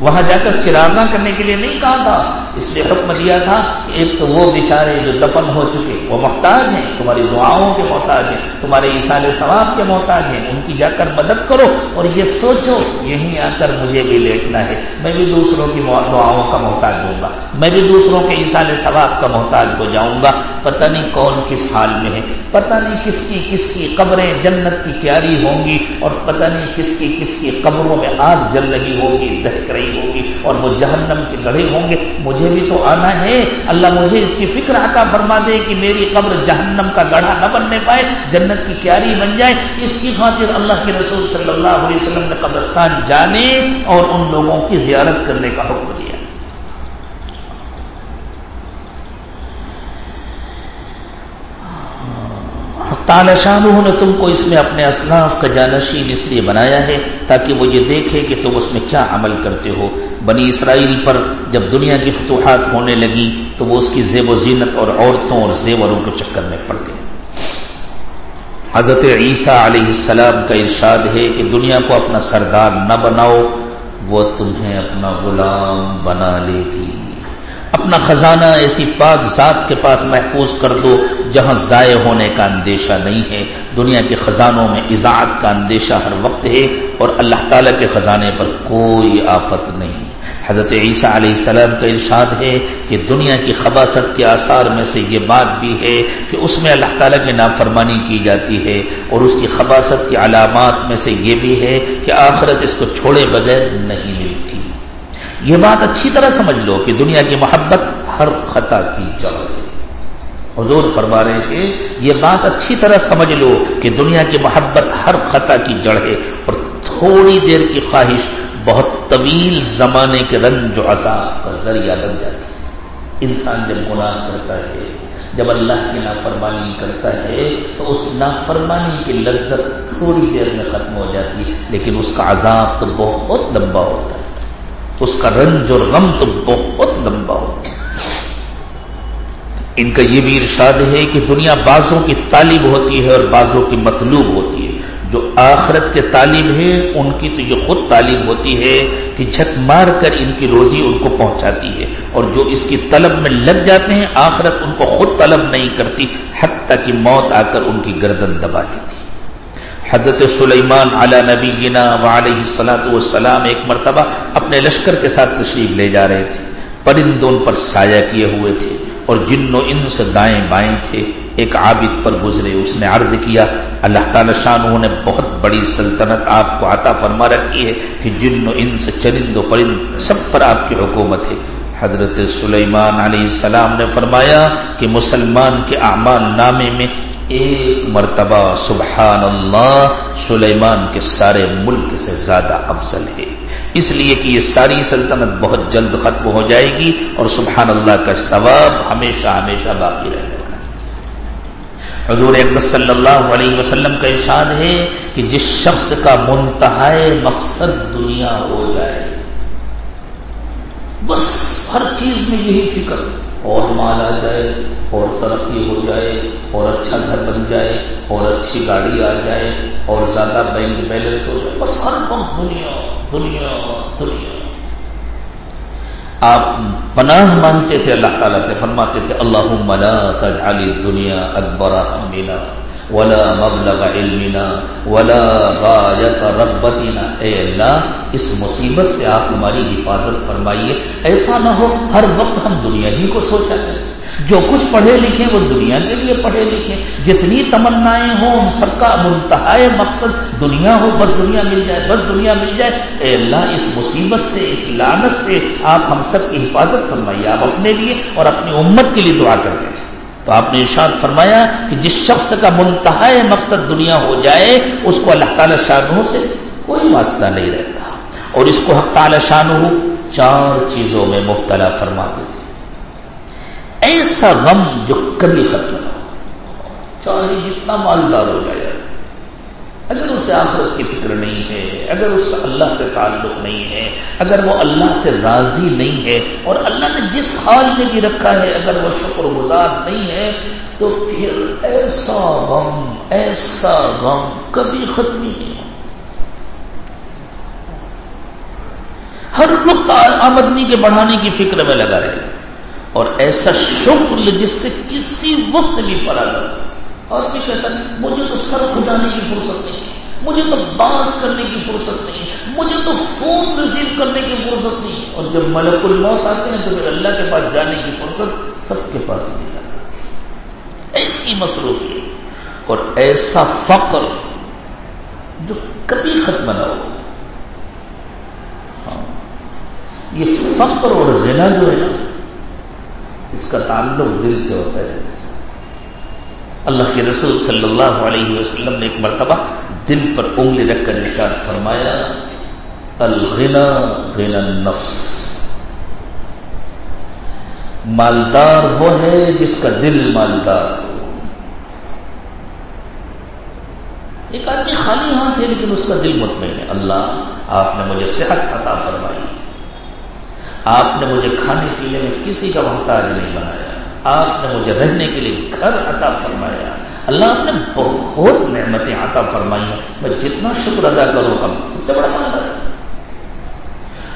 وہاں جا کر چراغنا کرنے کے لیے نہیں کہا تھا۔ اس لیے حکم دیا تھا کہ ایک تو وہ بیچارے جو دفن ہو چکے، وہ محتاج ہیں، تمہاری دعاؤں کے محتاج ہیں، تمہارے عیسال ثواب کے محتاج ہیں، ان کی جا کر مدد کرو اور یہ سوچو، یہیں آ کر مجھے بھی لیٹنا ہے۔ میں بھی دوسروں کی دعاؤں کا محتاج ہوں گا۔ میں بھی دوسروں کے عیسال ثواب کا محتاج ہو جاؤں گا۔ پتہ نہیں کون کس حال میں ہے۔ پتہ نہیں کس کی کس کی قبریں جنت کی کیاری ہوں گی اور پتہ نہیں کس کی کس کی قبروں میں آگ جل رہی ہوگی، دہک رہی ہوگی اور وہ جہنم کے گڑھے ہوں گے۔ مجھے بھی تو آنا ہے۔ اللہ مجھے اس کی فکر عطا فرما دے کہ میری قبر جہنم کا گڑھا نہ بننے پائے، جنت کی کیاری بن جائے۔ اس کی خاطر اللہ کے رسول صلی اللہ علیہ وسلم نے قبرستان جانے اور ان لوگوں کی زیارت کرنے کا حکم دیا۔ تعالی شاہ نے تم کو اس میں اپنے اسلاف کا جانشین اس لیے بنایا ہے تاکہ وہ یہ دیکھے کہ تم اس میں کیا عمل کرتے ہو۔ بنی اسرائیل پر جب دنیا کی فتوحات ہونے لگی تو وہ اس کی زیب و زینت اور عورتوں اور زیوروں کے چکر میں پڑ گئے۔ حضرت عیسیٰ علیہ السلام کا ارشاد ہے کہ دنیا کو اپنا سردار نہ بناؤ، وہ تمہیں اپنا غلام بنا لے گی۔ اپنا خزانہ ایسی پاک ذات کے پاس محفوظ کر دو جہاں ضائع ہونے کا اندیشہ نہیں ہے۔ دنیا کے خزانوں میں اضاعت کا اندیشہ ہر وقت ہے اور اللہ تعالیٰ کے خزانے پر کوئی آفت نہیں۔ حضرت عیسیٰ علیہ السلام کا ارشاد ہے کہ دنیا کی خباصت کے آثار میں سے یہ بات بھی ہے کہ اس میں اللہ تعالیٰ کی نافرمانی کی جاتی ہے اور اس کی خباصت کی علامات میں سے یہ بھی ہے کہ آخرت اس کو چھوڑے بغیر نہیں ملتی۔ یہ بات اچھی طرح سمجھ لو کہ دنیا کی محبت ہر خطا کی جڑ ہے۔ حضور فرما رہے کہ یہ بات اچھی طرح سمجھ لو کہ دنیا کی محبت ہر خطا کی جڑ ہے اور تھوڑی دیر کی خواہش بہت طویل زمانے کے رنگ جو عذاب کا ذریعہ بن جاتی ہے۔ انسان جب گناہ کرتا ہے، جب اللہ کی نافرمانی کرتا ہے، تو اس نافرمانی کی لذت تھوڑی دیر میں ختم ہو جاتی ہے، لیکن اس کا عذاب تو بہت لمبا ہوتا ہے۔ اس کا رنج اور غم تو بہت لمبا ہوتا ہے۔ ان کا یہ بھی ارشاد ہے کہ دنیا بازوں کی طالب ہوتی ہے اور بازوں کی مطلوب ہوتی ہے۔ جو آخرت کے طالب ہیں، ان کی تو یہ خود طالب ہوتی ہے کہ جھک مار کر ان کی روزی ان کو پہنچاتی ہے۔ اور جو اس کی طلب میں لگ جاتے ہیں، آخرت ان کو خود طلب نہیں کرتی، حتیٰ کہ موت آ کر ان کی گردن دبا لیتی۔ حضرت سلیمان علی نبی گنا علیہ سلاۃ والسلام ایک مرتبہ اپنے لشکر کے ساتھ تشریف لے جا رہے تھے۔ پرندوں پر سایہ کیے ہوئے تھے اور جن و ان سے دائیں بائیں تھے۔ ایک عابد پر گزرے، اس نے عرض کیا، اللہ تعالی شاہ نے بہت بڑی سلطنت آپ کو عطا فرما رکھی ہے کہ جن و ان سے چرند و پرند سب پر آپ کی حکومت ہے۔ حضرت سلیمان علیہ السلام نے فرمایا کہ مسلمان کے اعمال نامے میں ایک مرتبہ سبحان اللہ سلیمان کے سارے ملک سے زیادہ افضل ہے۔ اس لیے کہ یہ ساری سلطنت بہت جلد ختم ہو جائے گی اور سبحان اللہ کا ثواب ہمیشہ ہمیشہ باقی رہنے والا حضور صلی اللہ علیہ وسلم کا ارشاد ہے کہ جس شخص کا منتہا مقصد دنیا ہو جائے، بس ہر چیز میں یہی فکر، اور مال آ جائے، اور ترقی ہو جائے، اور اچھا گھر بن جائے، اور اچھی گاڑی آ جائے، اور زیادہ بینک بیلنس ہو جائے، بس ہر وقت دنیا دنیا دنیا۔ آپ پناہ مانگتے تھے اللہ تعالیٰ سے، فرماتے تھے اللہ لا تجعل الدنیا اکبر ہمینا ولا مبلغ علمنا ولا غایت ربتنا اے اللہ، اس مصیبت سے آپ ہماری حفاظت فرمائیے۔ ایسا نہ ہو، ہر وقت ہم دنیا ہی کو سوچا کریں۔ جو کچھ پڑھے لکھے وہ دنیا کے لیے پڑھے لکھے۔ جتنی تمنائیں ہوں ان سب کا منتہا مقصد دنیا ہو، بس دنیا مل جائے، بس دنیا مل جائے۔ اے اللہ، اس مصیبت سے، اس لانت سے آپ ہم سب کی حفاظت فرمائیے۔ آپ اپنے لیے اور اپنی امت کے لیے دعا کرتے ہیں تو آپ نے ارشاد فرمایا کہ جس شخص کا منتہا مقصد دنیا ہو جائے، اس کو اللہ تعالی شاہ سے کوئی واسطہ نہیں رہتا۔ اور اس کو حق تعالی شاہ چار چیزوں میں مبتلا فرما دیتے ایسا غم جو کبھی ختم نہ ہو۔ چاہے جتنا مالدار ہو جائے۔ اگر اسے آخرت کی فکر نہیں ہے، اگر اس کا اللہ سے تعلق نہیں ہے، اگر وہ اللہ سے راضی نہیں ہے اور اللہ نے جس حال میں بھی رکھا ہے، اگر وہ شکر گزار نہیں ہے، تو پھر ایسا غم ایسا غم کبھی ختم نہیں ہو ہر وقت آمدنی کے بڑھانے کی فکر میں لگا رہے۔ اور ایسا شکر جس سے کسی وقت بھی پڑا اور بھی کہتا ہے، مجھے تو سر کھجانے کی فرصت نہیں ہے، مجھے تو بات کرنے کی فرصت نہیں ہے، مجھے تو فون ریسیو کرنے کی فرصت نہیں ہے۔ اور جب ملک الموت آتے ہیں تو پھر اللہ کے پاس جانے کی فرصت سب کے پاس نہیں جاتا ایسی مصروفیت اور ایسا فقر جو کبھی ختم نہ ہو۔ ہاں یہ فقر اور غنا جو ہے نا اس کا تعلق دل سے ہوتا ہے اللہ کے رسول صلی اللہ علیہ وسلم نے ایک مرتبہ دل پر انگلی رکھ کر نشان فرمایا الغنا غنا النفس۔ مالدار وہ ہے جس کا دل مالدار ہو۔ ایک آدمی خالی ہاتھ ہے لیکن اس کا دل مطمئن ہے۔ اللہ، آپ نے مجھے صحت عطا فرمائی۔ آپ نے مجھے کھانے پینے میں کسی کا محتاج نہیں بنایا۔ آپ نے مجھے رہنے کے لیے گھر عطا فرمایا۔ اللہ آپ نے بہت نعمتیں عطا فرمائی ہیں۔ میں جتنا شکر ادا کروں گا سے بڑا مانا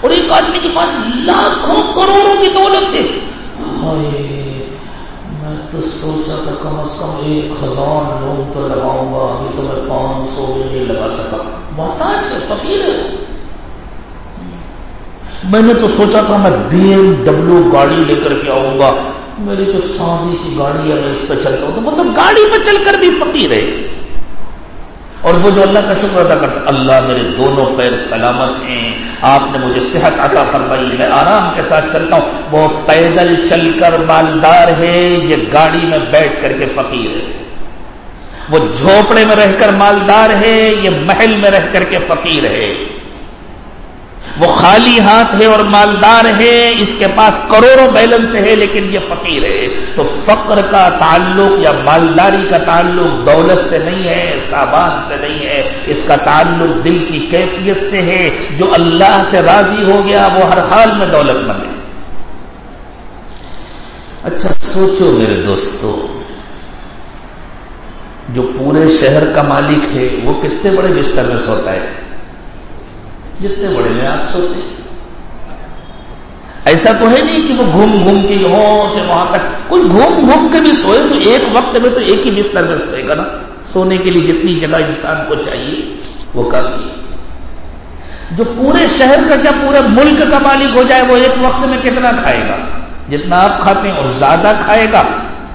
اور ایک آدمی کے پاس لاکھوں کروڑوں کی دولت ہے میں تو سوچا تھا کم از کم ایک ہزار لوگ تو لگاؤں گا، ابھی تو میں پانچ سو بھی نہیں لگا سکا۔ محتاج سے فقیر ہے میں نے تو سوچا تھا میں بی ایم ڈبلو گاڑی لے کر کے آؤں گا۔ میری تو سادی سی گاڑی ہے، میں اس پہ چلتا ہوں۔ تو وہ تو گاڑی پہ چل کر بھی فقیر ہے۔ اور وہ جو اللہ کا شکر ادا کرتا اللہ میرے دونوں پیر سلامت ہیں۔ آپ نے مجھے صحت عطا فرمائی، میں آرام کے ساتھ چلتا ہوں۔ وہ پیدل چل کر مالدار ہے، یہ گاڑی میں بیٹھ کر کے فقیر ہے۔ وہ جھوپڑے میں رہ کر مالدار ہے، یہ محل میں رہ کر کے فقیر ہے۔ وہ خالی ہاتھ ہے اور مالدار ہے، اس کے پاس کروڑوں بیلنس ہے، لیکن یہ فقیر ہے۔ تو فقر کا تعلق یا مالداری کا تعلق دولت سے نہیں ہے، سامان سے نہیں ہے۔ اس کا تعلق دل کی کیفیت سے ہے۔ جو اللہ سے راضی ہو گیا، وہ ہر حال میں دولت مند ہے۔ اچھا سوچو میرے دوستو، جو پورے شہر کا مالک ہے، وہ کتنے بڑے بستر میں سوتا ہے؟ جتنے بڑے میں آپ سوتے ایسا تو ہے نہیں کہ وہ گھوم گھوم کے یہاں سے وہاں تک۔ کوئی گھوم گھوم کے بھی سوئے تو ایک وقت میں تو ایک ہی بستر میں سوئے گا نا۔ سونے کے لیے جتنی جگہ انسان کو چاہیے، وہ کافی جو پورے شہر کا کیا پورے ملک کا مالک ہو جائے، وہ ایک وقت میں کتنا کھائے گا؟ جتنا آپ کھاتے ہیں اور زیادہ کھائے گا،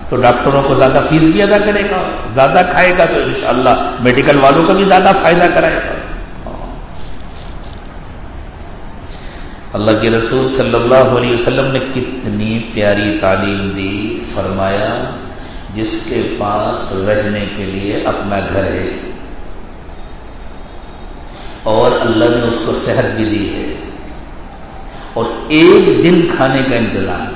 تو ڈاکٹروں کو زیادہ فیس بھی ادا کرے گا۔ زیادہ کھائے گا تو انشاءاللہ میڈیکل والوں کا بھی زیادہ فائدہ کرائے گا۔ اللہ کے رسول صلی اللہ علیہ وسلم نے کتنی پیاری تعلیم دی، فرمایا، جس کے پاس رہنے کے لیے اپنا گھر ہے۔ اور اللہ نے اس کو صحت بھی دی ہے۔ اور ایک دن کھانے کا انتظام۔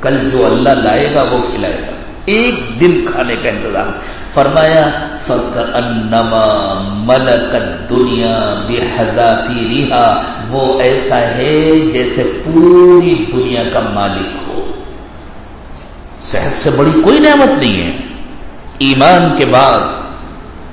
کل جو اللہ لائے گا وہ کھلائے گا۔ ایک دن کھانے کا انتظام۔ فرمایا فکر انما ملک دنیا بے رہا وہ ایسا ہے جیسے پوری دنیا کا مالک ہو۔ صحت سے بڑی کوئی نعمت نہیں ہے۔ ایمان کے بعد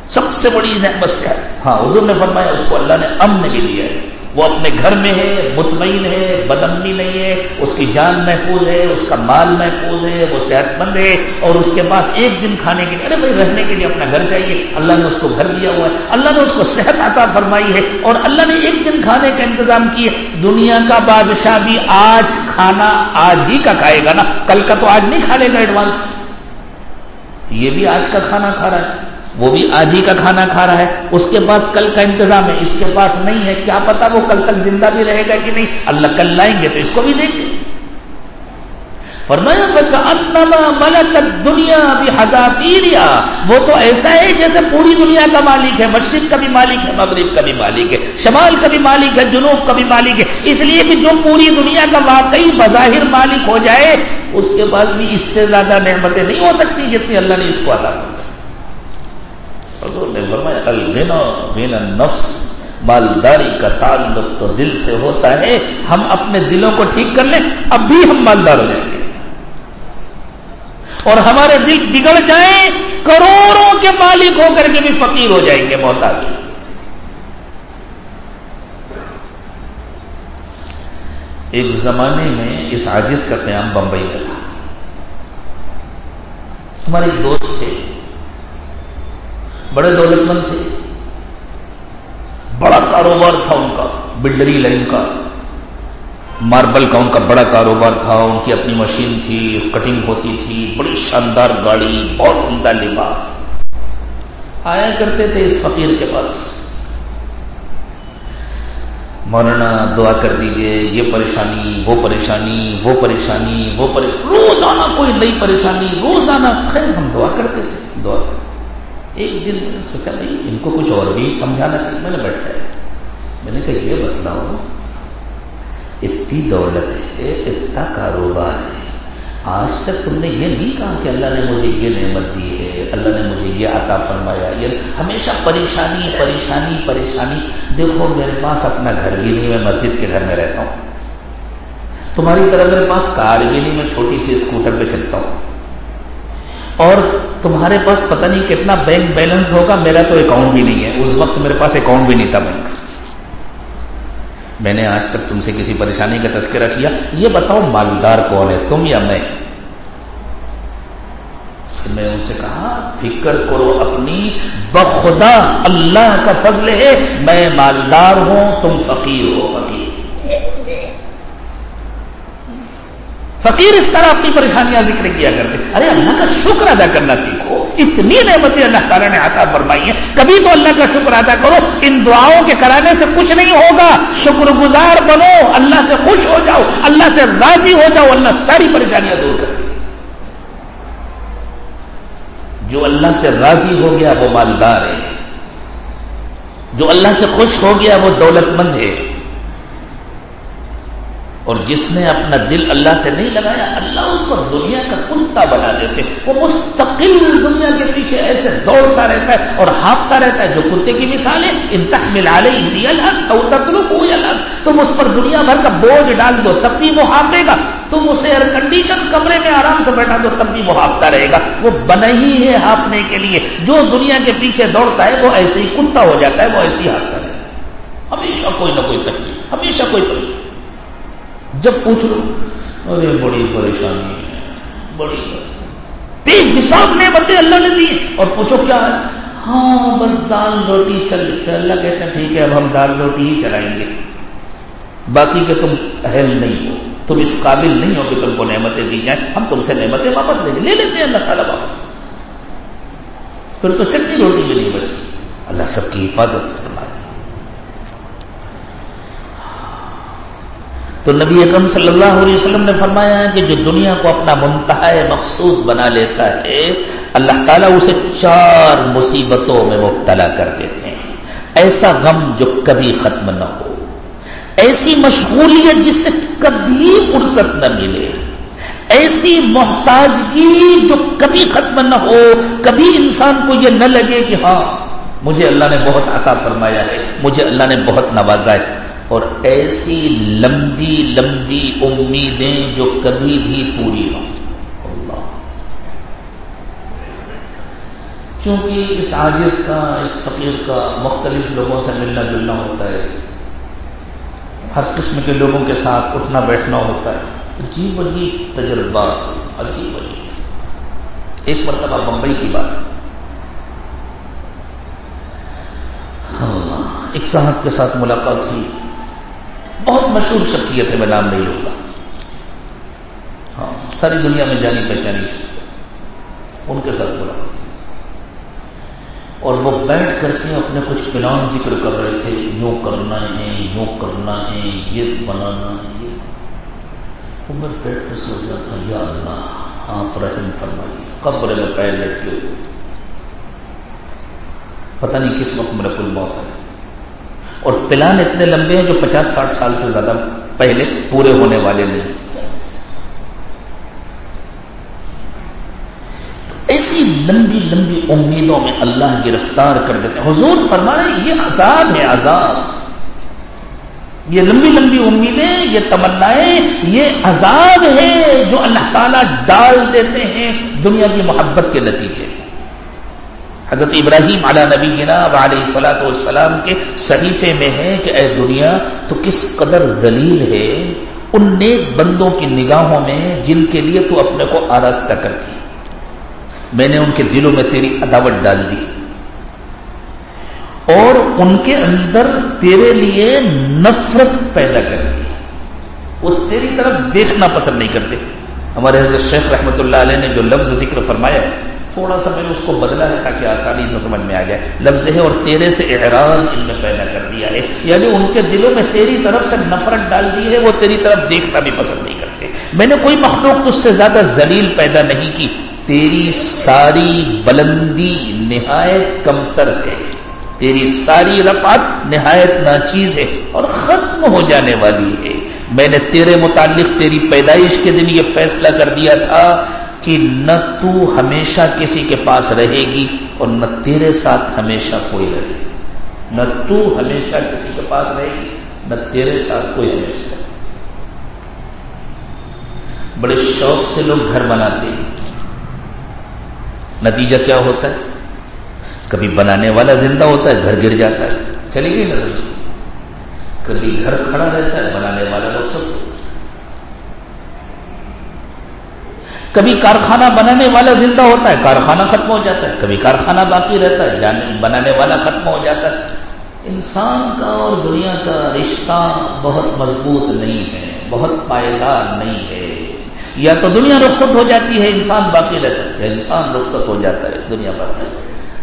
سب سے بڑی نعمت صحت۔ ہاں حضور نے فرمایا، اس کو اللہ نے امن بھی دیا ہے۔ وہ اپنے گھر میں ہے، مطمئن ہے، بدمنی نہیں ہے، اس کی جان محفوظ ہے، اس کا مال محفوظ ہے، وہ صحت مند ہے اور اس کے پاس ایک دن کھانے کے لیے، ارے بھائی رہنے کے لیے اپنا گھر چاہیے اللہ نے اس کو گھر دیا ہوا ہے، اللہ نے اس کو صحت عطا فرمائی ہے اور اللہ نے ایک دن کھانے کا انتظام کیا۔ دنیا کا بادشاہ بھی آج کھانا آج ہی کا کھائے گا نا، کل کا تو آج نہیں کھا لے گا ایڈوانس۔ یہ بھی آج کا کھانا کھا رہا ہے۔ وہ بھی آج ہی کا کھانا کھا رہا ہے۔ اس کے پاس کل کا انتظام ہے۔ اس کے پاس نہیں ہے۔ کیا پتا وہ کل تک زندہ بھی رہے گا کہ نہیں؟ اللہ کل لائیں گے تو اس کو بھی دیں گے دنیا بھی وہ تو ایسا ہے جیسے پوری دنیا کا مالک ہے۔ مشرق کا بھی مالک ہے، مغرب کا بھی مالک ہے، شمال کا بھی مالک ہے، جنوب کا بھی مالک ہے۔ اس لیے کہ جو پوری دنیا کا واقعی بظاہر مالک ہو جائے، اس کے بعد بھی اس سے زیادہ نعمتیں نہیں ہو سکتی جتنی اللہ نے اس کو ادا کر حضور نے فرمایا، الغنا بین النفس، مالداری کا تعلق تو دل سے ہوتا ہے، ہم اپنے دلوں کو ٹھیک کر لیں، اب بھی ہم مالدار ہو جائیں گے۔ اور ہمارے دل بگڑ جائیں، کروڑوں کے مالک ہو کر کے بھی فقیر ہو جائیں گے، محتاج۔ ایک زمانے میں اس عاجز کا قیام بمبئی کا تھا۔ ہمارے دوست تھے۔ بڑے دولت مند تھے۔ بڑا کاروبار تھا ان کا، بلڈری لائن کا۔ ماربل کا ان کا بڑا کاروبار تھا، ان کی اپنی مشین تھی، کٹنگ ہوتی تھی، بڑی شاندار گاڑی، بہت عمدہ لباس۔ آیا کرتے تھے اس فقیر کے پاس۔ مولانا دعا کر دیجیے یہ پریشانی، وہ پریشانی وہ پریشانی وہ پریشانی روزانہ کوئی نئی پریشانی، روزانہ خیر ہم دعا کرتے تھے، دعا۔ کرتے ایک دن میں نے سوچا نہیں، ان کو کچھ اور بھی سمجھانا چاہیے میں نے بیٹھا ہے۔ میں نے کہا، یہ بتلاؤ، اتنی دولت ہے، اتنا کاروبار ہے۔ آج تک تم نے یہ نہیں کہا کہ اللہ نے مجھے یہ نعمت دی ہے، اللہ نے مجھے یہ عطا فرمایا یہ ہمیشہ پریشانی پریشانی پریشانی۔ دیکھو، میرے پاس اپنا گھر بھی نہیں، میں مسجد کے گھر میں رہتا ہوں۔ تمہاری طرح میرے پاس کار بھی نہیں، میں چھوٹی سی اسکوٹر پہ چلتا ہوں۔ اور تمہارے پاس پتہ نہیں کتنا بینک بیلنس ہوگا، میرا تو اکاؤنٹ بھی نہیں ہے۔ اس وقت میرے پاس اکاؤنٹ بھی نہیں تھا بینک میں نے آج تک تم سے کسی پریشانی کا تذکرہ کیا۔ یہ بتاؤ مالدار کون ہے، تم یا میں؟ میں ان سے کہا، فکر کرو اپنی، بخدا اللہ کا فضل ہے، میں مالدار ہوں، تم فقیر ہو، فقیر۔ فقیر اس طرح اپنی پریشانیاں ذکر کیا کرتے ارے اللہ کا شکر ادا کرنا سیکھو۔ اتنی نعمتیں اللہ تعالیٰ نے عطا فرمائی ہیں۔ کبھی تو اللہ کا شکر ادا کرو۔ ان دعاؤں کے کرانے سے کچھ نہیں ہوگا۔ شکر گزار بنو۔ اللہ سے خوش ہو جاؤ۔ اللہ سے راضی ہو جاؤ۔ اللہ ساری پریشانیاں دور کر۔ جو اللہ سے راضی ہو گیا وہ مالدار ہے۔ جو اللہ سے خوش ہو گیا وہ دولت مند ہے۔ اور جس نے اپنا دل اللہ سے نہیں لگایا، اللہ اس کو دنیا کا کتا بنا دیتے وہ مستقل دنیا کے پیچھے ایسے دوڑتا رہتا ہے اور ہانپتا رہتا ہے، جو کتے کی مثال ہے انتخ ملا لے تم اس پر دنیا بھر کا بوجھ ڈال دو، تب بھی وہ ہانپے گا۔ تم اسے ایئر کنڈیشن کمرے میں آرام سے بیٹھا دو، تب بھی وہ ہانپتا رہے گا۔ وہ بنا ہی ہے ہانپنے کے لیے۔ جو دنیا کے پیچھے دوڑتا ہے، وہ ایسے ہی کتا ہو جاتا ہے، وہ ایسے ہی ہانپتا رہے گا ہمیشہ کوئی نہ کوئی تکلیف ہمیشہ کوئی پریشانی جب پوچھ لو۔ ارے بڑی پریشانی ہے۔ بڑی بے حساب نعمتیں اللہ نے دی اور پوچھو کیا ہے؟ ہاں بس دال روٹی چل اللہ کہتے ہیں ٹھیک ہے، اب ہم دال روٹی ہی چلائیں گے۔ باقی کہ تم اہل نہیں ہو۔ تم اس قابل نہیں ہو کہ تم کو نعمتیں دی جائیں۔ ہم تم سے نعمتیں واپس لیں گے۔ لے لیتے ہیں اللہ تعالیٰ واپس۔ پھر تو چٹنی روٹی بھی نہیں بچی اللہ سب کی حفاظت۔ تو نبی اکرم صلی اللہ علیہ وسلم نے فرمایا کہ جو دنیا کو اپنا منتہا مقصود بنا لیتا ہے، اللہ تعالیٰ اسے چار مصیبتوں میں مبتلا کر دیتے ہیں۔ ایسا غم جو کبھی ختم نہ ہو۔ ایسی مشغولیت جس سے کبھی فرصت نہ ملے۔ ایسی محتاجگی جو کبھی ختم نہ ہو۔ کبھی انسان کو یہ نہ لگے کہ ہاں مجھے اللہ نے بہت عطا فرمایا ہے، مجھے اللہ نے بہت نوازا ہے۔ اور ایسی لمبی لمبی امیدیں جو کبھی بھی پوری ہوں۔ اللہ۔ کیونکہ اس عاجز کا، اس فقیر کا مختلف لوگوں سے ملنا جلنا ہوتا ہے۔ ہر قسم کے لوگوں کے ساتھ اٹھنا بیٹھنا ہوتا ہے۔ عجیب عجیب تجربات عجیب عجیب۔ ایک مرتبہ بمبئی کی بات۔ ہاں ایک صاحب کے ساتھ ملاقات کی بہت مشہور شخصیت ہے، میں نام نہیں لوں گا۔ ہاں ساری دنیا میں جانی پہچانی شخصیت، ان کے ساتھ ملاقات اور وہ بیٹھ کر کے اپنے کچھ پلان ذکر کر رہے تھے، یوں کرنا ہے، یوں کرنا ہے، یہ بنانا ہے، یہ۔ میں بیٹھ کے سوچ رہا تھا، یا اللہ، آپ رحم فرمائیے۔ قبر میں پیر لٹکے ہوئے۔ پتہ نہیں کس وقت میرا کل موت ہے۔ اور پلان اتنے لمبے ہیں جو پچاس ساٹھ سال سے زیادہ پہلے پورے ہونے والے نہیں۔ ایسی لمبی لمبی امیدوں میں اللہ گرفتار کر دیتے ہیں۔ حضور فرما رہے یہ عذاب ہے، عذاب۔ یہ لمبی لمبی امیدیں، یہ تمنائیں، یہ عذاب ہے جو اللہ تعالیٰ ڈال دیتے ہیں دنیا کی محبت کے نتیجے۔ حضرت ابراہیم علی نبی علیہ سلاۃ والسلام کے صحیفے میں ہے کہ اے دنیا، تو کس قدر ذلیل ہے ان نیک بندوں کی نگاہوں میں جن کے لیے تو اپنے کو آراستہ کرتی میں نے ان کے دلوں میں تیری عداوت ڈال دی۔ اور ان کے اندر تیرے لیے نفرت پیدا کر دی۔ وہ تیری طرف دیکھنا پسند نہیں کرتے۔ ہمارے حضرت شیخ رحمت اللہ علیہ نے جو لفظ ذکر فرمایا ہے تھوڑا سا میں نے اس کو بدلا ہے تاکہ آسانی سے سمجھ میں آ جائے۔ لفظ ہے اور تیرے سے اعراض ان میں پیدا کر دیا ہے۔ یعنی ان کے دلوں میں تیری طرف سے نفرت ڈال دی ہے، وہ تیری طرف دیکھنا بھی پسند نہیں کرتے۔ میں نے کوئی مخلوق تجھ سے زیادہ ذلیل پیدا نہیں کی، تیری ساری بلندی نہایت کمتر ہے۔ تیری ساری رفعت نہایت ناچیز ہے اور ختم ہو جانے والی ہے۔ میں نے تیرے متعلق تیری پیدائش کے دن یہ فیصلہ کر دیا تھا کہ نہ تو ہمیشہ کسی کے پاس رہے گی اور نہ تیرے ساتھ ہمیشہ کوئی رہے گی۔ نہ تو ہمیشہ کسی کے پاس رہے گی، نہ تیرے ساتھ کوئی ہمیشہ۔ بڑے شوق سے لوگ گھر بناتے ہیں۔ نتیجہ کیا ہوتا ہے؟ کبھی بنانے والا زندہ ہوتا ہے، گھر گر جاتا ہے۔ چلی گئی نا کبھی گھر کھڑا رہتا ہے، بنانے والا لوگ سب کبھی کارخانہ بنانے والا زندہ ہوتا ہے، کارخانہ ختم ہو جاتا ہے، کبھی کارخانہ باقی رہتا ہے بنانے والا ختم ہو جاتا ہے۔ انسان کا اور دنیا کا رشتہ بہت مضبوط نہیں ہے، بہت پائیدار نہیں ہے۔ یا تو دنیا رخصت ہو جاتی ہے، انسان باقی رہتا ہے انسان رخصت ہو جاتا ہے، دنیا بھر میں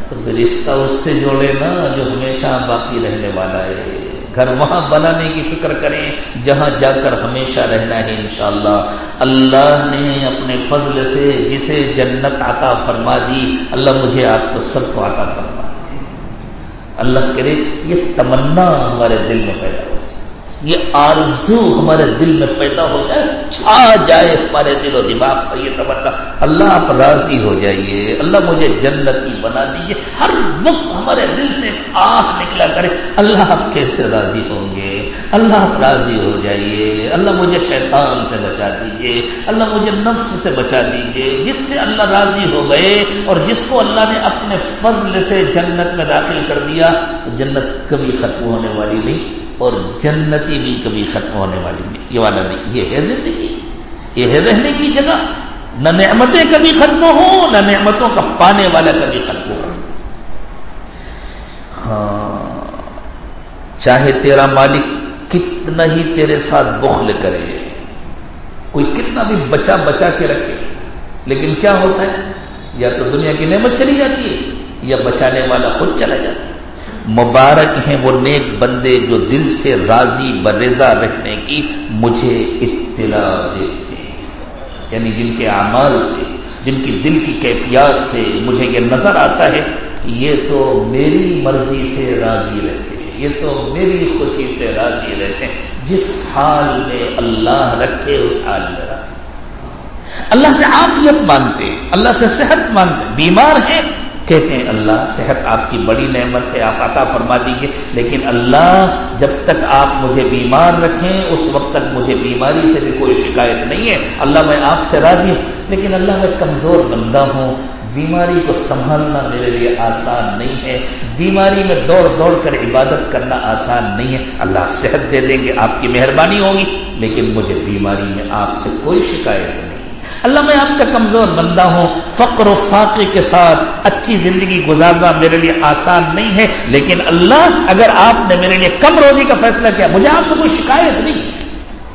تو پھر رشتہ اس سے جوڑے نا، جو ہمیشہ باقی رہنے والا ہے۔ گھر وہاں بنانے کی فکر کریں، جہاں جا کر ہمیشہ رہنا ہے انشاءاللہ۔ اللہ نے اپنے فضل سے جسے جنت عطا فرما دی، اللہ مجھے آپ کو سب کو عطا فرما دی اللہ کرے، یہ تمنا ہمارے دل میں پیدا ہو۔ یہ آرزو ہمارے دل میں پیدا ہو جائے، چھا جائے ہمارے دل و دماغ پر۔ یہ تمنا، اللہ آپ راضی ہو جائیے، اللہ مجھے جنتی بنا دیجیے۔ ہر وقت ہمارے دل سے آہ نکلا کرے، اللہ آپ کیسے راضی ہوں گے؟ اللہ آپ راضی ہو جائیے۔ اللہ مجھے شیطان سے بچا دیجیے، اللہ مجھے نفس سے بچا دیجیے۔ جس سے اللہ راضی ہو گئے اور جس کو اللہ نے اپنے فضل سے جنت میں داخل کر دیا جنت کبھی ختم ہونے والی نہیں۔ اور جنتی بھی کبھی ختم ہونے والی نہیں۔ یہ والا نہیں۔ یہ ہے زندگی۔ یہ ہے رہنے کی جگہ۔ نہ نعمتیں کبھی ختم ہو نہ نعمتوں کا پانے والا کبھی ختم ہو۔ ہاں چاہے تیرا مالک کتنا ہی تیرے ساتھ بخل کرے، کوئی کتنا بھی بچا بچا کے رکھے، لیکن کیا ہوتا ہے؟ یا تو دنیا کی نعمت چلی جاتی ہے، یا بچانے والا خود چلا جاتا ہے۔ مبارک ہیں وہ نیک بندے جو دل سے راضی برضا رہنے کی مجھے اطلاع دیتے ہیں۔ یعنی جن کے اعمال سے، جن کی دل کی کیفیات سے مجھے یہ نظر آتا ہے یہ تو میری مرضی سے راضی رہتے ہیں، یہ تو میری خوشی سے راضی رہتے ہیں۔ جس حال میں اللہ رکھے، اس حال میں راضی۔ اللہ سے عافیت مانتے اللہ سے صحت مانتے بیمار ہیں کہتے ہیں اللہ صحت آپ کی بڑی نعمت ہے، آپ عطا فرما دیجیے لیکن اللہ جب تک آپ مجھے بیمار رکھیں، اس وقت تک مجھے بیماری سے بھی کوئی شکایت نہیں ہے۔ اللہ میں آپ سے راضی ہوں، لیکن اللہ میں کمزور بندہ ہوں۔ بیماری کو سنبھالنا میرے لیے آسان نہیں ہے۔ بیماری میں دوڑ دوڑ کر عبادت کرنا آسان نہیں ہے۔ اللہ صحت دے دیں گے، آپ کی مہربانی ہوگی، لیکن مجھے بیماری میں آپ سے کوئی شکایت نہیں۔ اللہ میں آپ کا کمزور بندہ ہوں، فقر و فاقے کے ساتھ اچھی زندگی گزارنا میرے لیے آسان نہیں ہے، لیکن اللہ اگر آپ نے میرے لیے کم روزی کا فیصلہ کیا، مجھے آپ سے کوئی شکایت نہیں،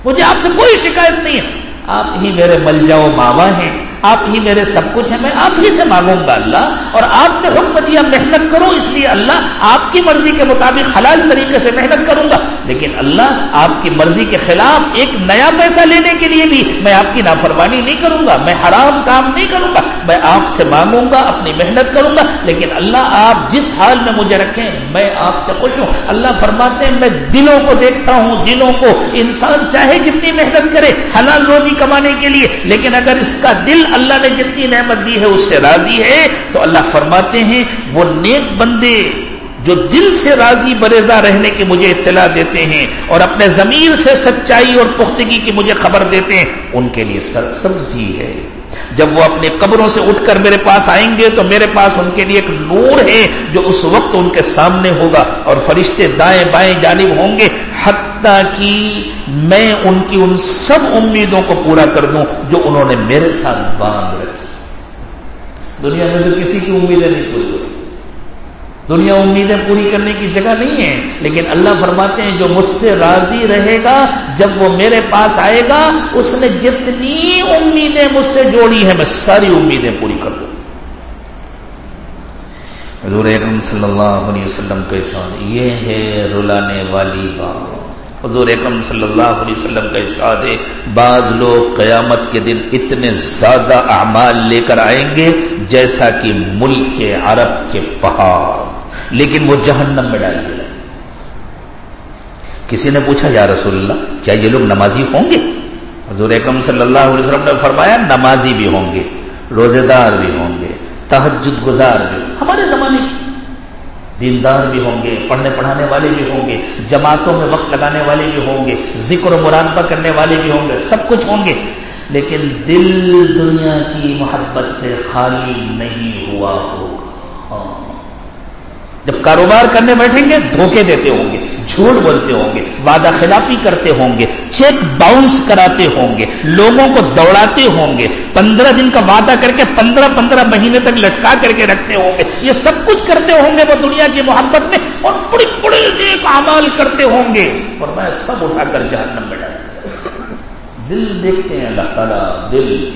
مجھے آپ سے کوئی شکایت نہیں ہے۔ آپ ہی میرے مل جاؤ ماوا ہیں۔ آپ ہی میرے سب کچھ ہیں، میں آپ ہی سے مانگوں گا اللہ۔ اور آپ نے حکم دیا محنت کرو اس لیے اللہ آپ کی مرضی کے مطابق حلال طریقے سے محنت کروں گا۔ لیکن اللہ آپ کی مرضی کے خلاف ایک نیا پیسہ لینے کے لیے بھی میں آپ کی نافرمانی نہیں کروں گا، میں حرام کام نہیں کروں گا۔ میں آپ سے مانگوں گا، اپنی محنت کروں گا۔ لیکن اللہ آپ جس حال میں مجھے رکھیں، میں آپ سے خوش ہوں۔ اللہ فرماتے ہیں، میں دلوں کو دیکھتا ہوں، دلوں کو انسان چاہے جتنی محنت کرے، حلال روزی کمانے کے لیے۔ لیکن اگر اس کا دل اللہ نے جتنی نعمت دی ہے اس سے راضی ہے۔ تو اللہ فرماتے ہیں، وہ نیک بندے جو دل سے راضی برضا رہنے کی مجھے اطلاع دیتے ہیں اور اپنے ضمیر سے سچائی اور پختگی کی مجھے خبر دیتے ہیں، ان کے لیے سرسبزی ہے۔ جب وہ اپنی قبروں سے اٹھ کر میرے پاس آئیں گے تو میرے پاس ان کے لیے ایک نور ہے جو اس وقت ان کے سامنے ہوگا اور فرشتے دائیں بائیں جانب ہوں گے حتیٰ کی میں ان کی ان سب امیدوں کو پورا کر دوں جو انہوں نے میرے ساتھ باندھ رکھی۔ دنیا میں تو کسی کی امیدیں نہیں پوری دنیا امیدیں پوری کرنے کی جگہ نہیں ہے۔ لیکن اللہ فرماتے ہیں، جو مجھ سے راضی رہے گا، جب وہ میرے پاس آئے گا، اس نے جتنی امیدیں مجھ سے جوڑی ہیں، میں ساری امیدیں پوری کر دوں۔ حضور اکرم صلی اللہ علیہ وسلم کے ارشاد یہ ہے رلانے والی بات۔ حضور اکرم صلی اللہ علیہ وسلم کا ارشاد ہے بعض لوگ قیامت کے دن اتنے زیادہ اعمال لے کر آئیں گے جیسا کہ ملک کے عرب کے پہاڑ۔ لیکن وہ جہنم میں ڈال دیا۔ کسی نے پوچھا، یا رسول اللہ، کیا یہ لوگ نمازی ہوں گے؟ حضور اکرم صلی اللہ علیہ وسلم نے فرمایا، نمازی بھی ہوں گے روزے دار بھی ہوں گے تحجد گزار بھی ہمارے زمانے دیندار بھی ہوں گے، پڑھنے پڑھانے والے بھی ہوں گے، جماعتوں میں وقت لگانے والے بھی ہوں گے، ذکر و مراقبہ کرنے والے بھی ہوں گے، سب کچھ ہوں گے۔ لیکن دل دنیا کی محبت سے خالی نہیں ہوا ہوگا۔ جب کاروبار کرنے بیٹھیں گے، دھوکے دیتے ہوں گے، جھوٹ بولتے ہوں گے، وعدہ خلافی کرتے ہوں گے، چیک باؤنس کراتے ہوں گے، لوگوں کو دوڑاتے ہوں گے، پندرہ دن کا وعدہ کر کے پندرہ پندرہ مہینے تک لٹکا کر کے رکھتے ہوں گے۔ یہ سب کچھ کرتے ہوں گے وہ دنیا کی محبت میں اور بڑی بڑی نیک اعمال کرتے ہوں گے۔ فرمایا، سب اٹھا کر جہنم میں ڈالتے دل دیکھتے ہیں اللہ تعالیٰ، دل۔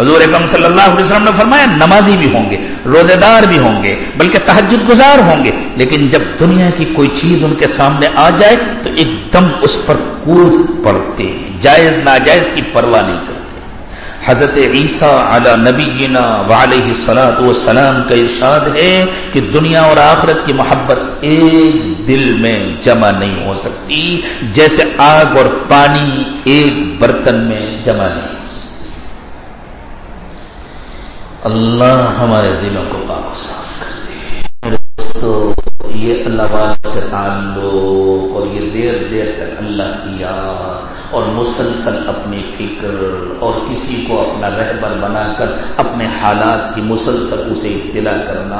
حضور اکرم صلی اللہ علیہ وسلم نے فرمایا نمازی بھی ہوں گے روزے دار بھی ہوں گے، بلکہ تحجد گزار ہوں گے۔ لیکن جب دنیا کی کوئی چیز ان کے سامنے آ جائے تو ایک دم اس پر کود پڑتے جائز ناجائز کی پرواہ نہیں کرتے۔ حضرت عیسیٰ علی نبینا وعلیہ سلاۃ وسلام کا ارشاد ہے کہ دنیا اور آخرت کی محبت ایک دل میں جمع نہیں ہو سکتی، جیسے آگ اور پانی ایک برتن میں جمع نہیں۔ اللہ ہمارے دلوں کو پاک صاف کر دے۔ دوستو، یہ اللہ والے سے تعلق اور یہ دیر دیر تک اللہ کیا اور مسلسل اپنی فکر اور کسی کو اپنا رہبر بنا کر اپنے حالات کی مسلسل اسے اطلاع کرنا،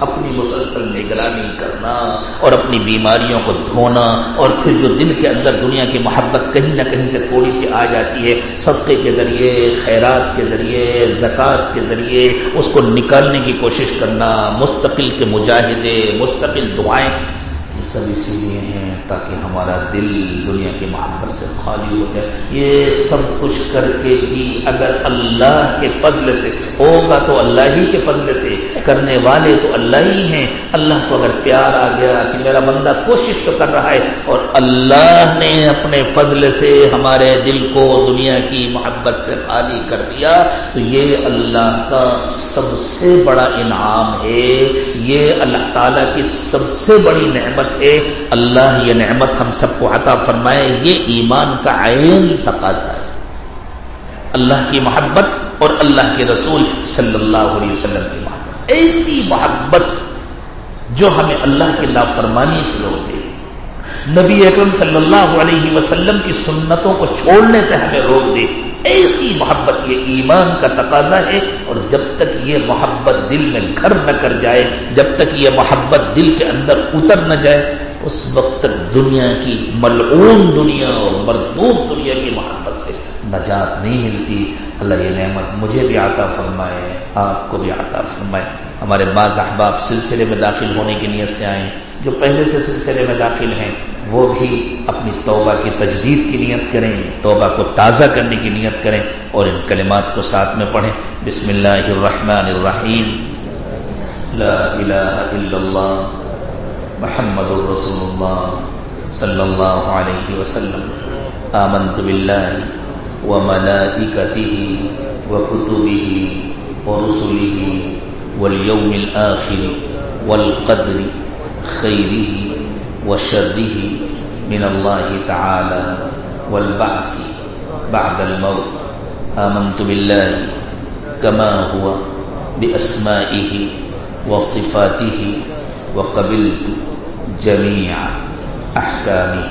اپنی مسلسل نگرانی کرنا اور اپنی بیماریوں کو دھونا اور پھر جو دل کے اندر دنیا کی محبت کہیں نہ کہیں سے تھوڑی سی آ جاتی ہے، صدقے کے ذریعے، خیرات کے ذریعے، زکوٰۃ کے ذریعے اس کو نکالنے کی کوشش کرنا، مستقل کے مجاہدے، مستقل دعائیں سب اسی لیے ہیں تاکہ ہمارا دل دنیا کی محبت سے خالی ہو جائے۔ یہ سب کچھ کر کے بھی اگر اللہ کے فضل سے ہوگا تو اللہ ہی کے فضل سے کرنے والے تو اللہ ہی ہیں۔ اللہ کو اگر پیار آ گیا کہ میرا بندہ کوشش تو کر رہا ہے اور اللہ نے اپنے فضل سے ہمارے دل کو دنیا کی محبت سے خالی کر دیا، تو یہ اللہ کا سب سے بڑا انعام ہے۔ یہ اللہ تعالیٰ کی سب سے بڑی نعمت ہے۔ اللہ یہ نعمت ہم سب کو عطا فرمائے۔ یہ ایمان کا عین تقاضا ہے۔ اللہ کی محبت اور اللہ کے رسول صلی اللہ علیہ وسلم کی محبت۔ ایسی محبت جو ہمیں اللہ کی نافرمانی سے روک دے نبی اکرم صلی اللہ علیہ وسلم کی سنتوں کو چھوڑنے سے ہمیں روک دے۔ ایسی محبت، یہ ایمان کا تقاضا ہے۔ اور جب تک یہ محبت دل میں گھر نہ کر جائے، جب تک یہ محبت دل کے اندر اتر نہ جائے، اس وقت تک دنیا کی ملعون دنیا اور مردود دنیا کی محبت سے نجات نہیں ملتی۔ اللہ یہ نعمت مجھے بھی عطا فرمائے۔ آپ کو بھی عطا فرمائے۔ ہمارے بعض احباب سلسلے میں داخل ہونے کی نیت سے آئیں جو پہلے سے سلسلے میں داخل ہیں، وہ بھی اپنی توبہ کی تجدید کی نیت کریں، توبہ کو تازہ کرنے کی نیت کریں اور ان کلمات کو ساتھ میں پڑھیں۔ بسم اللہ الرحمن الرحیم۔ لا الہ الا اللہ، محمد الرسول اللہ صلی اللہ علیہ وسلم۔ آمنت باللہ وملائکته وكتبه ورسله واليوم الآخر والقدر خيره وشره من الله تعالى والبعث بعد الموت. آمنت بالله كما هو بأسمائه وصفاته وقبلت جميع أحكامه.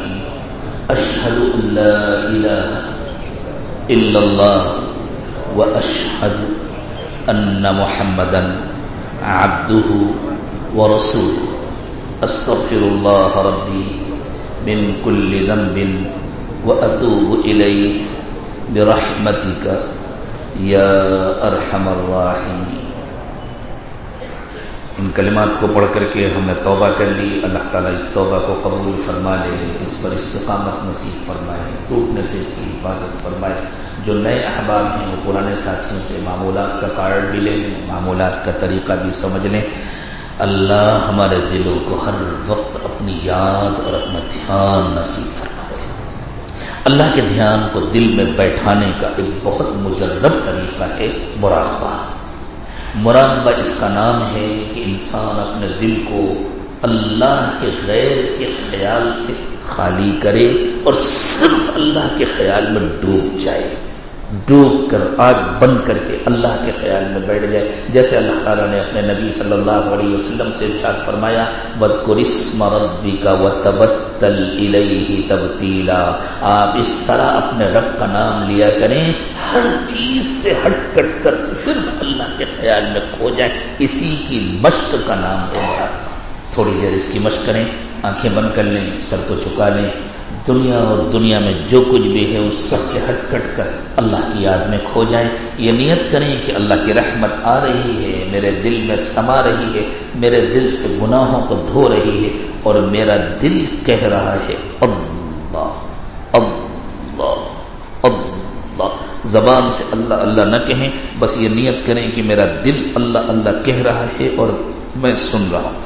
أشهد أن لا إله إلا الله وأشهد أن محمدا عبده ورسوله. أستغفر الله ربي من كل ذنب وأتوب إليه برحمتك يا أرحم الراحمين. ان کلمات کو پڑھ کر کے ہم نے توبہ کر لی۔ اللہ تعالیٰ اس توبہ کو قبول فرما لے اس پر استقامت نصیب فرمائے ٹوٹنے سے اس کی حفاظت فرمائے۔ جو نئے احباب ہیں، وہ پرانے ساتھیوں سے معمولات کا کارڈ بھی لے لیں، معمولات کا طریقہ بھی سمجھ لیں۔ اللہ ہمارے دلوں کو ہر وقت اپنی یاد اور اپنا دھیان نصیب فرمائے۔ اللہ کے دھیان کو دل میں بیٹھانے کا ایک بہت مجرب طریقہ ہے مراقبہ مراقبہ اس کا نام ہے کہ انسان اپنے دل کو اللہ کے غیر کے خیال سے خالی کرے اور صرف اللہ کے خیال میں ڈوب جائے۔ ڈوب کر آگ بند کر کے اللہ کے خیال میں بیٹھ جائے۔ جیسے اللہ تعالیٰ نے اپنے نبی صلی اللہ علیہ وسلم سے ارشاد فرمایا کا تبتیلا آپ اس طرح اپنے رب کا نام لیا کریں، ہر چیز سے ہٹ کٹ کر صرف اللہ کے خیال میں کھو جائے۔ اسی کی مشق کا نام ہے۔ تھوڑی دیر اس کی مشق کریں، آنکھیں بند کر لیں، سر کو چکا لیں۔ دنیا اور دنیا میں جو کچھ بھی ہے، اس سب سے ہٹ کٹ کر اللہ کی یاد میں کھو جائیں۔ یہ نیت کریں کہ اللہ کی رحمت آ رہی ہے، میرے دل میں سما رہی ہے، میرے دل سے گناہوں کو دھو رہی ہے اور میرا دل کہہ رہا ہے، اللہ اللہ اللہ۔ زبان سے اللہ اللہ نہ کہیں، بس یہ نیت کریں کہ میرا دل اللہ اللہ کہہ رہا ہے اور میں سن رہا ہوں۔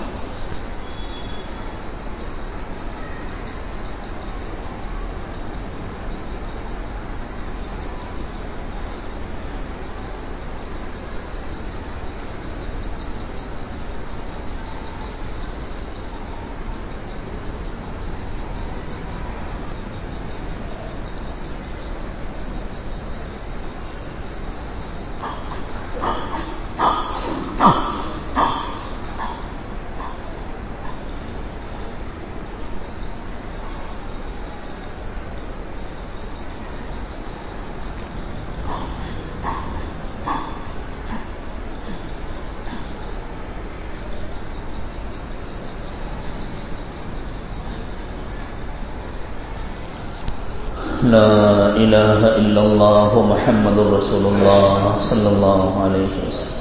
لا إله إلا الله محمد رسول الله صلى الله عليه وسلم.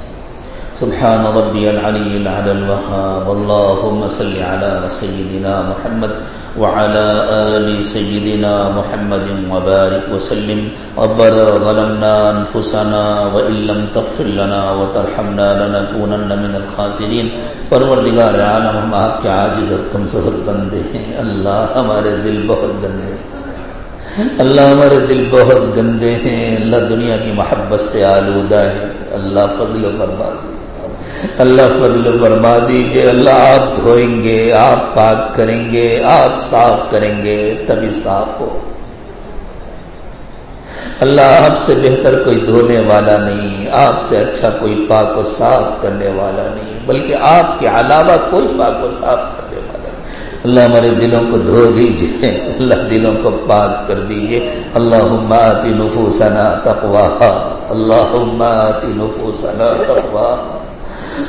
سبحان ربي العلي العلى الوهاب. اللهم صل على سيدنا محمد وعلى آل سيدنا محمد وبارك وسلم. ربنا ظلمنا أنفسنا وإن لم تغفر لنا وترحمنا لنكونن من الخاسرين. پروردگار عالم، ہم آپ کے عاجز اور کمزور بندے ہیں. اللہ ہمارے دل بہت گندے ہیں. اللہ ہمارے دل بہت گندے ہیں، اللہ دنیا کی محبت سے آلودہ ہے۔ اللہ فضل و بربادی اللہ فضل و بربادی کہ اللہ آپ دھوئیں گے، آپ پاک کریں گے، آپ صاف کریں گے، تبھی صاف ہو۔ اللہ آپ سے بہتر کوئی دھونے والا نہیں، آپ سے اچھا کوئی پاک و صاف کرنے والا نہیں، بلکہ آپ کے علاوہ کوئی پاک و صاف کرنے اللہ ہمارے دلوں کو دھو دیجیے، اللہ دلوں کو پاک کر دیجیے۔ اللہ آتی نفوسنا تقواہا اللہ آتی نفوسنا تقواہا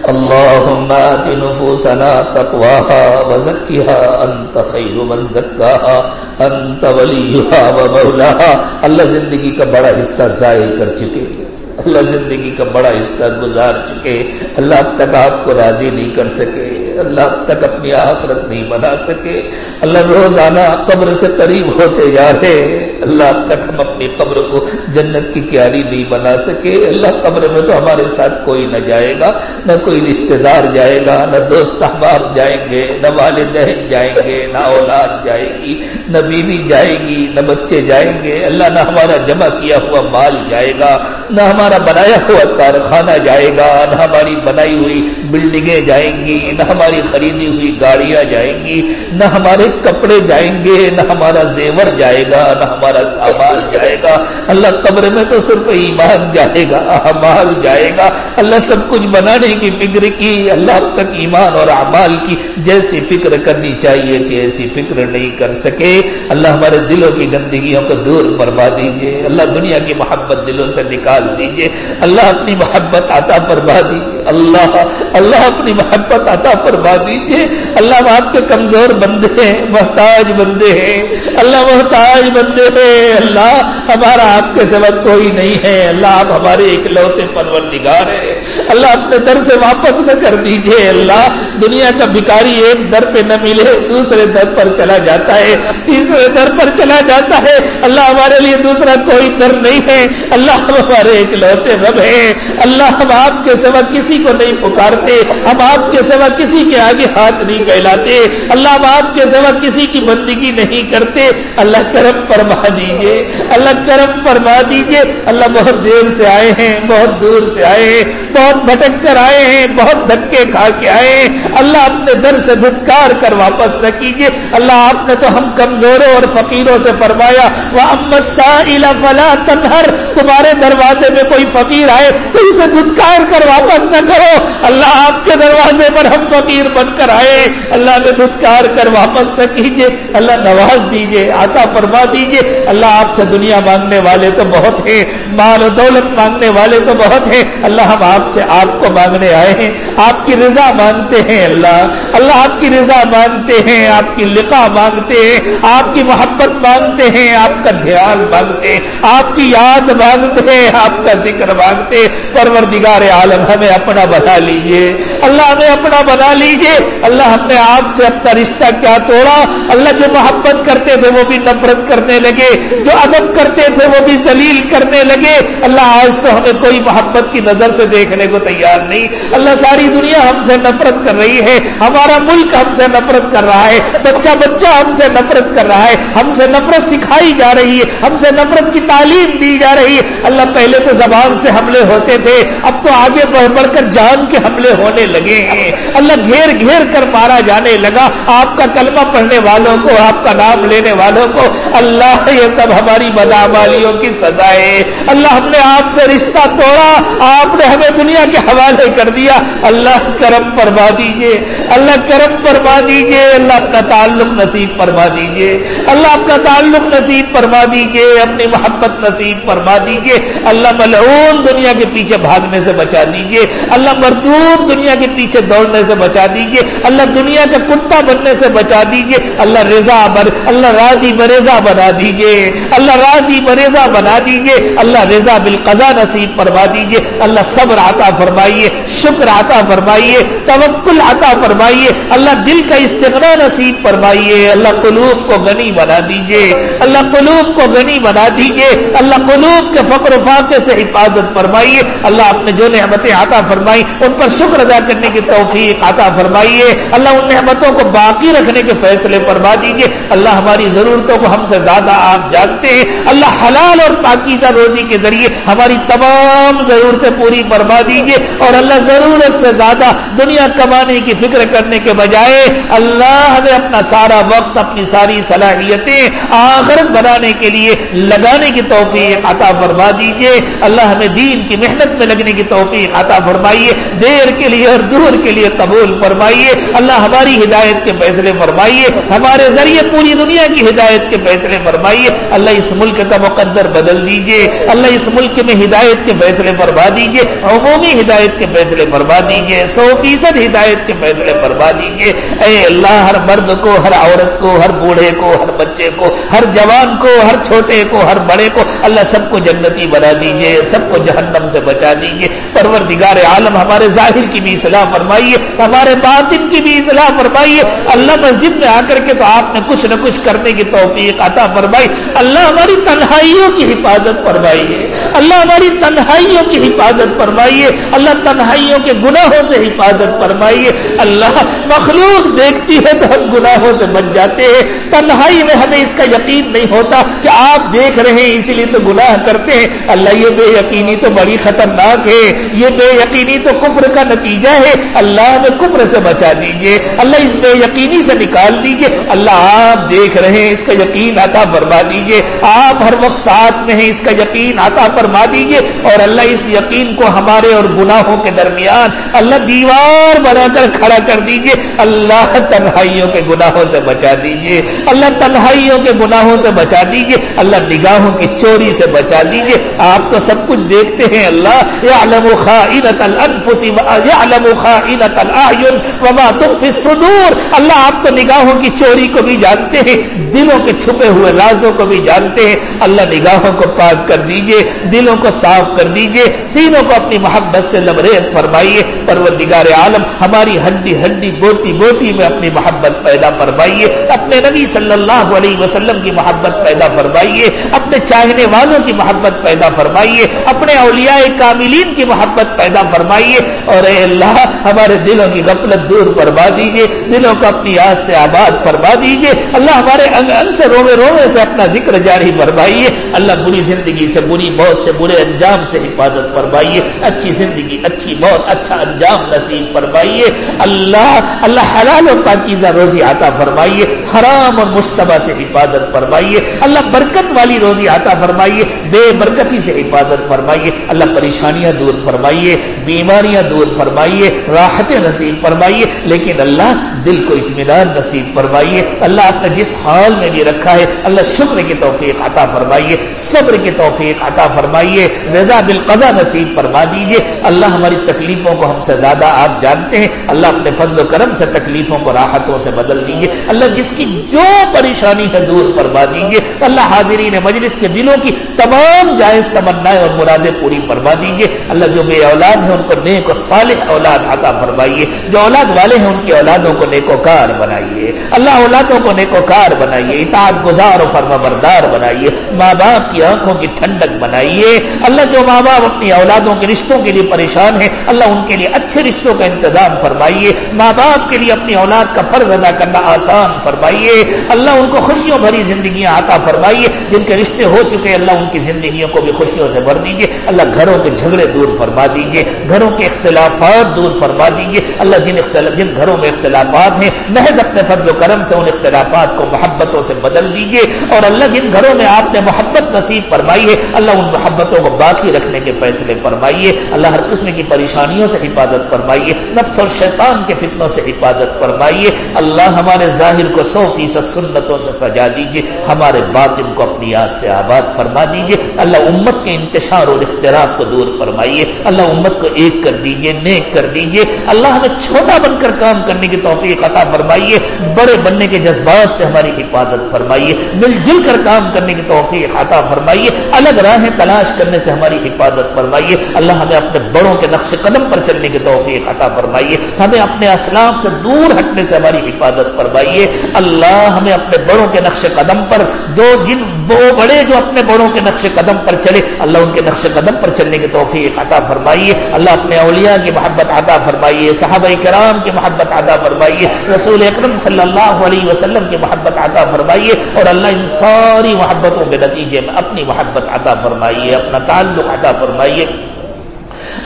اللهم آت نفوسنا تقواها وزكها أنت خير من زكاها أنت وليها ومولاها اللہ زندگی کا بڑا حصہ ضائع کر چکے۔ اللہ زندگی کا بڑا حصہ گزار چکے۔ اللہ اب تک آپ کو راضی نہیں کر سکے۔ اللہ اب تک اپنی آخرت نہیں بنا سکے۔ اللہ روزانہ قبر سے قریب ہوتے جا رہے اللہ اب تک ہم اپنی قبر کو جنت کی کیاری نہیں بنا سکے۔ اللہ قبر میں تو ہمارے ساتھ کوئی نہ جائے گا، نہ کوئی رشتہ دار جائے گا، نہ دوست احباب جائیں گے، نہ والدین جائیں گے، نہ اولاد جائے گی، نہ بیوی جائے گی، نہ بچے جائیں گے۔ اللہ نہ ہمارا جمع کیا ہوا مال جائے گا، نہ ہمارا بنایا ہوا کارخانہ جائے گا، نہ ہماری بنائی ہوئی بلڈنگیں جائیں گی، نہ ہماری خریدی ہوئی گاڑیاں جائیں گی، نہ ہمارے کپڑے جائیں گے، نہ ہمارا زیور جائے گا، نہ ہمارا سامان جائے گا۔ اللہ قبر میں تو صرف ایمان جائے گا احمال جائے گا۔ اللہ سب کچھ بنانے کی فکر کی، اللہ تک ایمان اور اعمال کی جیسی فکر کرنی چاہیے کہ ایسی فکر نہیں کر سکے۔ اللہ ہمارے دلوں کی گندگیوں کو دور فرما دیجیے اللہ دنیا کی محبت دلوں سے نکال دیجیے اللہ اپنی محبت عطا فرما دیجیے اللہ اللہ اپنی محبت عطا فرما دیجیے اللہ آپ کے کمزور بندے ہیں، محتاج بندے ہیں۔ اللہ محتاج بندے ہیں۔ اللہ ہمارا آپ کے سوا کوئی نہیں ہے۔ اللہ آپ ہمارے اکلوتے پرور پروردگار ہیں۔ اللہ اپنے در سے واپس نہ کر دیجیے اللہ۔ دنیا کا بھکاری ایک در پہ نہ ملے، دوسرے در پر چلا جاتا ہے۔ تیسرے در پر چلا جاتا ہے۔ اللہ ہمارے لیے دوسرا کوئی در نہیں ہے۔ اللہ ہم ہمارے ایک لوتے رب ہیں۔ اللہ ہم آپ کے سوا کسی کو نہیں پکارتے۔ ہم آپ کے سوا کسی کے آگے ہاتھ نہیں پھیلاتے۔ اللہ ہم آپ کے سوا کسی کی بندگی نہیں کرتے۔ اللہ کرم فرما دیجیے اللہ کرم فرما دیجیے اللہ بہت دیر سے آئے ہیں، بہت دور سے آئے ہیں۔ بہت بھٹک کر آئے ہیں، بہت دھکے کھا کے آئے ہیں۔ اللہ اپنے در سے دھتکار کر واپس نہ کیجیے۔ اللہ آپ نے تو ہم کمزوروں اور فقیروں سے فرمایا وہ فلا تنہر تمہارے دروازے میں کوئی فقیر آئے، تو اسے دھتکار کر واپس نہ کرو۔ اللہ آپ کے دروازے پر ہم فقیر بن کر آئے اللہ نے دھتکار کر واپس نہ کیجیے۔ اللہ نواز دیجیے آتا فرما دیجیے۔ اللہ آپ سے دنیا مانگنے والے تو بہت ہیں، مال و دولت مانگنے والے تو بہت ہیں۔ اللہ ہم آپ آپ سے آپ کو مانگنے آئے ہیں، آپ کی رضا مانگتے ہیں اللہ۔ اللہ آپ کی رضا مانگتے ہیں، آپ کی لقا مانگتے ہیں، آپ کی محبت مانگتے ہیں، آپ کا دھیان مانگتے ہیں، آپ کی یاد مانگتے ہیں، آپ کا ذکر مانگتے ہیں۔ پروردگار عالم، ہمیں اپنا بنا لیجیے۔ اللہ ہمیں اپنا بنا لیجیے۔ اللہ ہم نے آپ سے اپنا رشتہ کیا توڑا۔ اللہ جو محبت کرتے تھے، وہ بھی نفرت کرنے لگے۔ جو ادب کرتے تھے، وہ بھی ذلیل کرنے لگے۔ اللہ، آج تو ہمیں کوئی محبت کی نظر سے دیکھنے کو تیار نہیں۔ اللہ ساری دنیا ہم سے نفرت کر رہی ہے، ہمارا ملک ہم سے نفرت کر رہا ہے، بچہ بچہ ہم سے نفرت کر رہا ہے، ہم سے نفرت سکھائی جا رہی ہے، ہم سے نفرت کی تعلیم دی جا رہی ہے۔ اللہ پہلے تو زبان سے حملے ہوتے تھے، اب تو آگے بڑھ بڑھ کر جان کے حملے ہونے لگے ہیں۔ اللہ گھیر گھیر کر مارا جانے لگا۔ آپ کا کلمہ پڑھنے والوں کو، آپ کا نام لینے والوں کو، اللہ یہ سب ہماری بدامالیوں کی سزا ہے۔ اللہ ہم نے آپ سے رشتہ توڑا، آپ نے ہمیں دنیا کے حوالے کر دیا اللہ کرم فرما دیجیے۔ اللہ کرم فرما دیجیے، اللہ اپنا تعلق نصیب فرما دیجیے، اللہ اپنا تعلق نصیب فرما دیجیے، اپنی محبت نصیب فرما دیجیے، اللہ ملعون دنیا کے پیچھے بھاگنے سے بچا دیجیے، اللہ مردوب دنیا کے پیچھے دوڑنے سے بچا دیجیے، اللہ دنیا کا کتا بننے سے بچا دیجیے، اللہ رضا بر، اللہ راضی برضا بنا دیجیے، اللہ راضی برضا بنا دیجیے، اللہ رضا بالقضا نصیب فرما دیجیے، اللہ صبر عطا فرمائیے، شکر عطا فرمائیے، توکل عطا فرمائیے۔ اللہ دل کا استغنا نصیب فرمائیے، اللہ قلوب کو غنی بنا دیجیے، اللہ قلوب کو غنی بنا دیجیے، اللہ قلوب کے فقر و فاقے سے حفاظت فرمائیے، اللہ آپ نے جو نعمتیں عطا فرمائی ان پر شکر ادا کرنے کی توفیق عطا فرمائیے، اللہ ان نعمتوں کو باقی رکھنے کے فیصلے فرما دیجیے، اللہ ہماری ضرورتوں کو ہم سے زیادہ آپ جانتے ہیں، اللہ حلال اور پاکیزہ روزی کے ذریعے ہماری تمام ضرورتیں پوری فرما دیجیے، اور اللہ ضرورت سے زیادہ دنیا کمانے کی فکر کرنے کے بجائے اللہ ہمیں اپنا سارا وقت، اپنی ساری صلاحیتیں آخرت بنانے کے لیے لگانے کی توفیق عطا فرما دیجیے اللہ ہمیں دین کی محنت میں لگنے کی توفیق عطا فرمائیے۔ دیر کے لیے اور دور کے لیے قبول فرمائیے۔ اللہ ہماری ہدایت کے فیصلے فرمائیے۔ ہمارے ذریعے پوری دنیا کی ہدایت کے فیصلے فرمائیے۔ اللہ اس ملک کا مقدر بدل دیجیے اللہ اس ملک میں ہدایت کے فیصلے فرما دیجیے عمومی ہدایت کے فیصلے فرما دیجیے سو فیصد ہدایت کے فیصلے فرما دیجیے اے اللہ، ہر مرد کو، ہر عورت کو، ہر بوڑھے کو، ہر بچے کو، ہر جوان کو، ہر چھوٹے کو، ہر بڑے کو، اللہ سب کو جنتی بنا دیجیے سب کو جہنم سے بچا دیجیے پروردگار عالم، ہمارے ظاہر کی بھی اصلاح فرمائیے، ہمارے باطن کی بھی اصلاح فرمائیے۔ اللہ مسجد میں آ کر کے تو آپ نے کچھ نہ کچھ کرنے کی توفیق عطا فرمائی۔ اللہ ہماری تنہائیوں کی حفاظت فرمائیے۔ اللہ ہماری تنہائیوں کی حفاظت فرمائیے۔ اللہ تنہائیوں کے گناہوں سے حفاظت فرمائیے۔ اللہ مخلوق دیکھتی ہے تو ہم گناہوں سے بچ جاتے ہیں۔ تنہائی میں ہمیں اس کا یقین نہیں ہوتا کہ آپ دیکھ رہے ہیں، اسی لیے تو گناہ کرتے ہیں۔ اللہ، یہ بے یقینی تو بڑی خطرناک ہے۔ یہ بے یقینی تو کفر کا نتیجہ ہے۔ اللہ ہمیں کفر سے بچا دیجیے۔ اللہ اس بے یقینی سے نکال دیجیے۔ اللہ، آپ دیکھ رہے ہیں، اس کا یقین عطا فرما دیجیے۔ آپ ہر وقت ساتھ میں ہیں، اس کا یقین عطا فرما دیجیے۔ اور اللہ، اس یقین کو ہمارے اور گناہوں کے درمیان اللہ دیوار بنا کر کھڑا کر کر دیجیے۔ اللہ تنہائیوں کے گناہوں سے بچا دیجیے۔ اللہ تنہائیوں کے گناہوں سے بچا دیجیے۔ اللہ نگاہوں کی چوری سے بچا دیجیے۔ آپ تو سب کچھ دیکھتے ہیں اللہ۔ یعلم خائنت الانفس یعلم خائنت الاعین وما تخفی الصدور۔ اللہ آپ تو نگاہوں کی چوری کو بھی جانتے ہیں۔ دلوں کے چھپے ہوئے رازوں کو بھی جانتے ہیں۔ اللہ نگاہوں کو پاک کر دیجیے۔ دلوں کو صاف کر دیجیے۔ سینوں کو اپنی محبت سے لبریز فرمائیے۔ پروردگار عالم، ہماری ہڈی ہڈی بوٹی بوٹی میں اپنی محبت پیدا فرمائیے، اپنے نبی صلی اللہ علیہ وسلم کی محبت پیدا فرمائیے، اپنے چاہنے والوں کی محبت پیدا فرمائیے، اپنے اولیاء کاملین کی محبت پیدا فرمائیے، اور اے اللہ، ہمارے دلوں کی غفلت دور فرما دیجیے دلوں کو اپنی یاد سے آباد فرما دیجیے اللہ ہمارے انگ انگ سے روے روے سے اپنا ذکر جاری فرمائیے، اللہ بری زندگی سے، بری موت سے، برے انجام سے حفاظت فرمائیے، اچھی زندگی، اچھی موت اچھا انجام نصیب فرمائیے، اللہ اللہ اللہ حلال و پاکیزہ روزی عطا فرمائیے، حرام اور مشتبہ سے حفاظت فرمائیے، اللہ برکت والی روزی عطا فرمائیے، بے برکتی سے حفاظت فرمائیے، اللہ پریشانیاں دور فرمائیے، بیماریاں دور فرمائیے، راحتیں نصیب فرمائیے، لیکن اللہ دل کو اطمینان نصیب فرمائیے، اللہ آپ نے جس حال میں بھی رکھا ہے، اللہ شکر کی توفیق عطا فرمائیے، صبر کی توفیق عطا فرمائیے، رضا بالقضا نصیب فرما دیجیے، اللہ ہماری تکلیفوں کو ہم سے زیادہ آپ جانتے ہیں، اللہ اپنے فضل و کرم سے تکلیفوں کو راحتوں سے بدل دیجیے اللہ جس کی جو پریشانی ہے دور فرما دیجیے۔ اللہ حاضرین مجلس کے دلوں کی تمام جائز تمنائیں اور مرادیں پوری فرما دیجیے۔ اللہ جو بے اولاد ہیں ان کو نیک و صالح اولاد عطا فرمائیے۔ جو اولاد والے ہیں ان کی اولادوں کو نیک و کار بنائیے۔ اللہ اولادوں کو نیک و کار بنائیے۔ اطاعت گزار و فرما بردار بنائیے۔ ماں باپ کی آنکھوں کی ٹھنڈک بنائیے۔ اللہ جو ماں باپ اپنی اولادوں کے رشتوں کے لیے پریشان ہیں، اللہ ان کے لیے اچھے رشتوں کا انتظام فرمائیے۔ ماں باپ کے لیے اپنی اولاد کا فرض ادا کرنا آسان فرمائیے۔ اللہ ان کو خوشیوں بھری زندگیاں آتا فرمائیے۔ جن کے رشتے ہو چکے اللہ ان کی زندگیوں کو بھی خوشیوں سے بھر دیجیے۔ اللہ گھروں کے جھگڑے دور فرما دیجیے۔ گھروں کے اختلافات دور فرما دیجیے۔ اللہ جن اختلاف جن گھروں میں اختلافات ہیں، محض اپنے فضل و کرم سے ان اختلافات کو محبتوں سے بدل دیجیے۔ اور اللہ جن گھروں میں آپ نے محبت نصیب فرمائی ہے، اللہ ان محبتوں کو باقی رکھنے کے فیصلے فرمائیے۔ اللہ ہر قسم کی پریشانیوں سے حفاظت فرمائیے۔ نفس اور شیطان کے فتنوں سے حفاظت فرمائیے۔ اللہ ہمارے ظاہر کو سو فیصد سنتوں سے سجا دیجیے۔ ہمارے باطن کو اپنی یاد سے آباد فرما دیجیے۔ اللہ امت کے انتشار اور اختراف کو دور فرمائیے۔ اللہ امت کو ایک کر دیجیے، نیک کر دیجیے۔ اللہ ہمیں چھوٹا بن کر کام کرنے کی توفیق عطا فرمائیے۔ بڑے بننے کے جذبات سے ہماری حفاظت فرمائیے۔ مل جل کر کام کرنے کی توفیق عطا فرمائیے۔ الگ راہیں تلاش کرنے سے ہماری حفاظت فرمائیے۔ اللہ ہمیں اپنے بڑوں کے نقش قدم پر چلنے کی توفیق عطا فرمائیے۔ ہمیں اپنے اسلاف سے دور ہٹنے سے ہماری حفاظت فرمائیے۔ اللہ ہمیں اپنے بڑوں کے نقش قدم پر دو جن وہ بڑے جو اپنے بڑوں کے نقش قدم پر چلے، اللہ ان کے نقش قدم پر چلنے کی توفیق عطا فرمائیے۔ اللہ اپنے اولیاء کی محبت عطا فرمائیے، صحابہ کرام کی محبت عطا فرمائیے، رسول اکرم صلی اللہ علیہ وسلم کی محبت عطا فرمائیے، اور اللہ ان ساری محبتوں کے نتیجے میں اپنی محبت عطا فرمائیے، اپنا تعلق عطا فرمائیے۔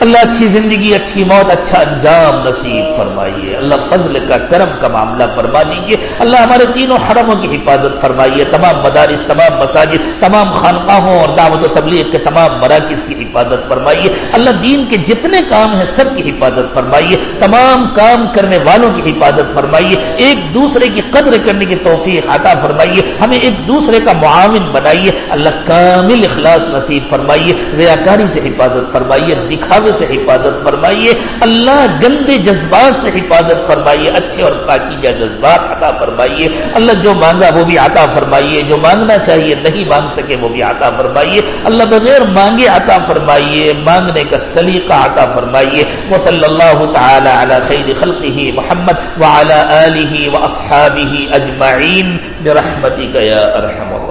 اللہ اچھی زندگی اچھی، موت اچھا انجام نصیب فرمائیے۔ اللہ فضل کا، کرم کا معاملہ فرما دیجیے۔ اللہ ہمارے تینوں حرموں کی حفاظت فرمائیے۔ تمام مدارس، تمام مساجد، تمام خانقاہوں اور دعوت و تبلیغ کے تمام مراکز کی حفاظت فرمائیے۔ اللہ دین کے جتنے کام ہیں سب کی حفاظت فرمائیے۔ تمام کام کرنے والوں کی حفاظت فرمائیے۔ ایک دوسرے کی قدر کرنے کی توفیق عطا فرمائیے۔ ہمیں ایک دوسرے کا معاون بنائیے۔ اللہ کامل اخلاص نصیب فرمائیے۔ ریاکاری سے حفاظت فرمائیے۔ دکھاوے سے حفاظت فرمائیے، اللہ گندے جذبات سے حفاظت فرمائیے، اچھے اور پاکیجہ جذبات عطا فرمائیے۔ اللہ جو مانگا وہ بھی عطا فرمائیے، جو مانگنا چاہیے نہیں مانگ سکے وہ بھی عطا فرمائیے۔ اللہ بغیر مانگے عطا فرمائیے، مانگنے کا سلیقہ عطا فرمائیے۔ وہ صلی اللہ تعالی علی خیر خلقه محمد وعلى آله وأصحابه أجمعين برحمتك يا أرحم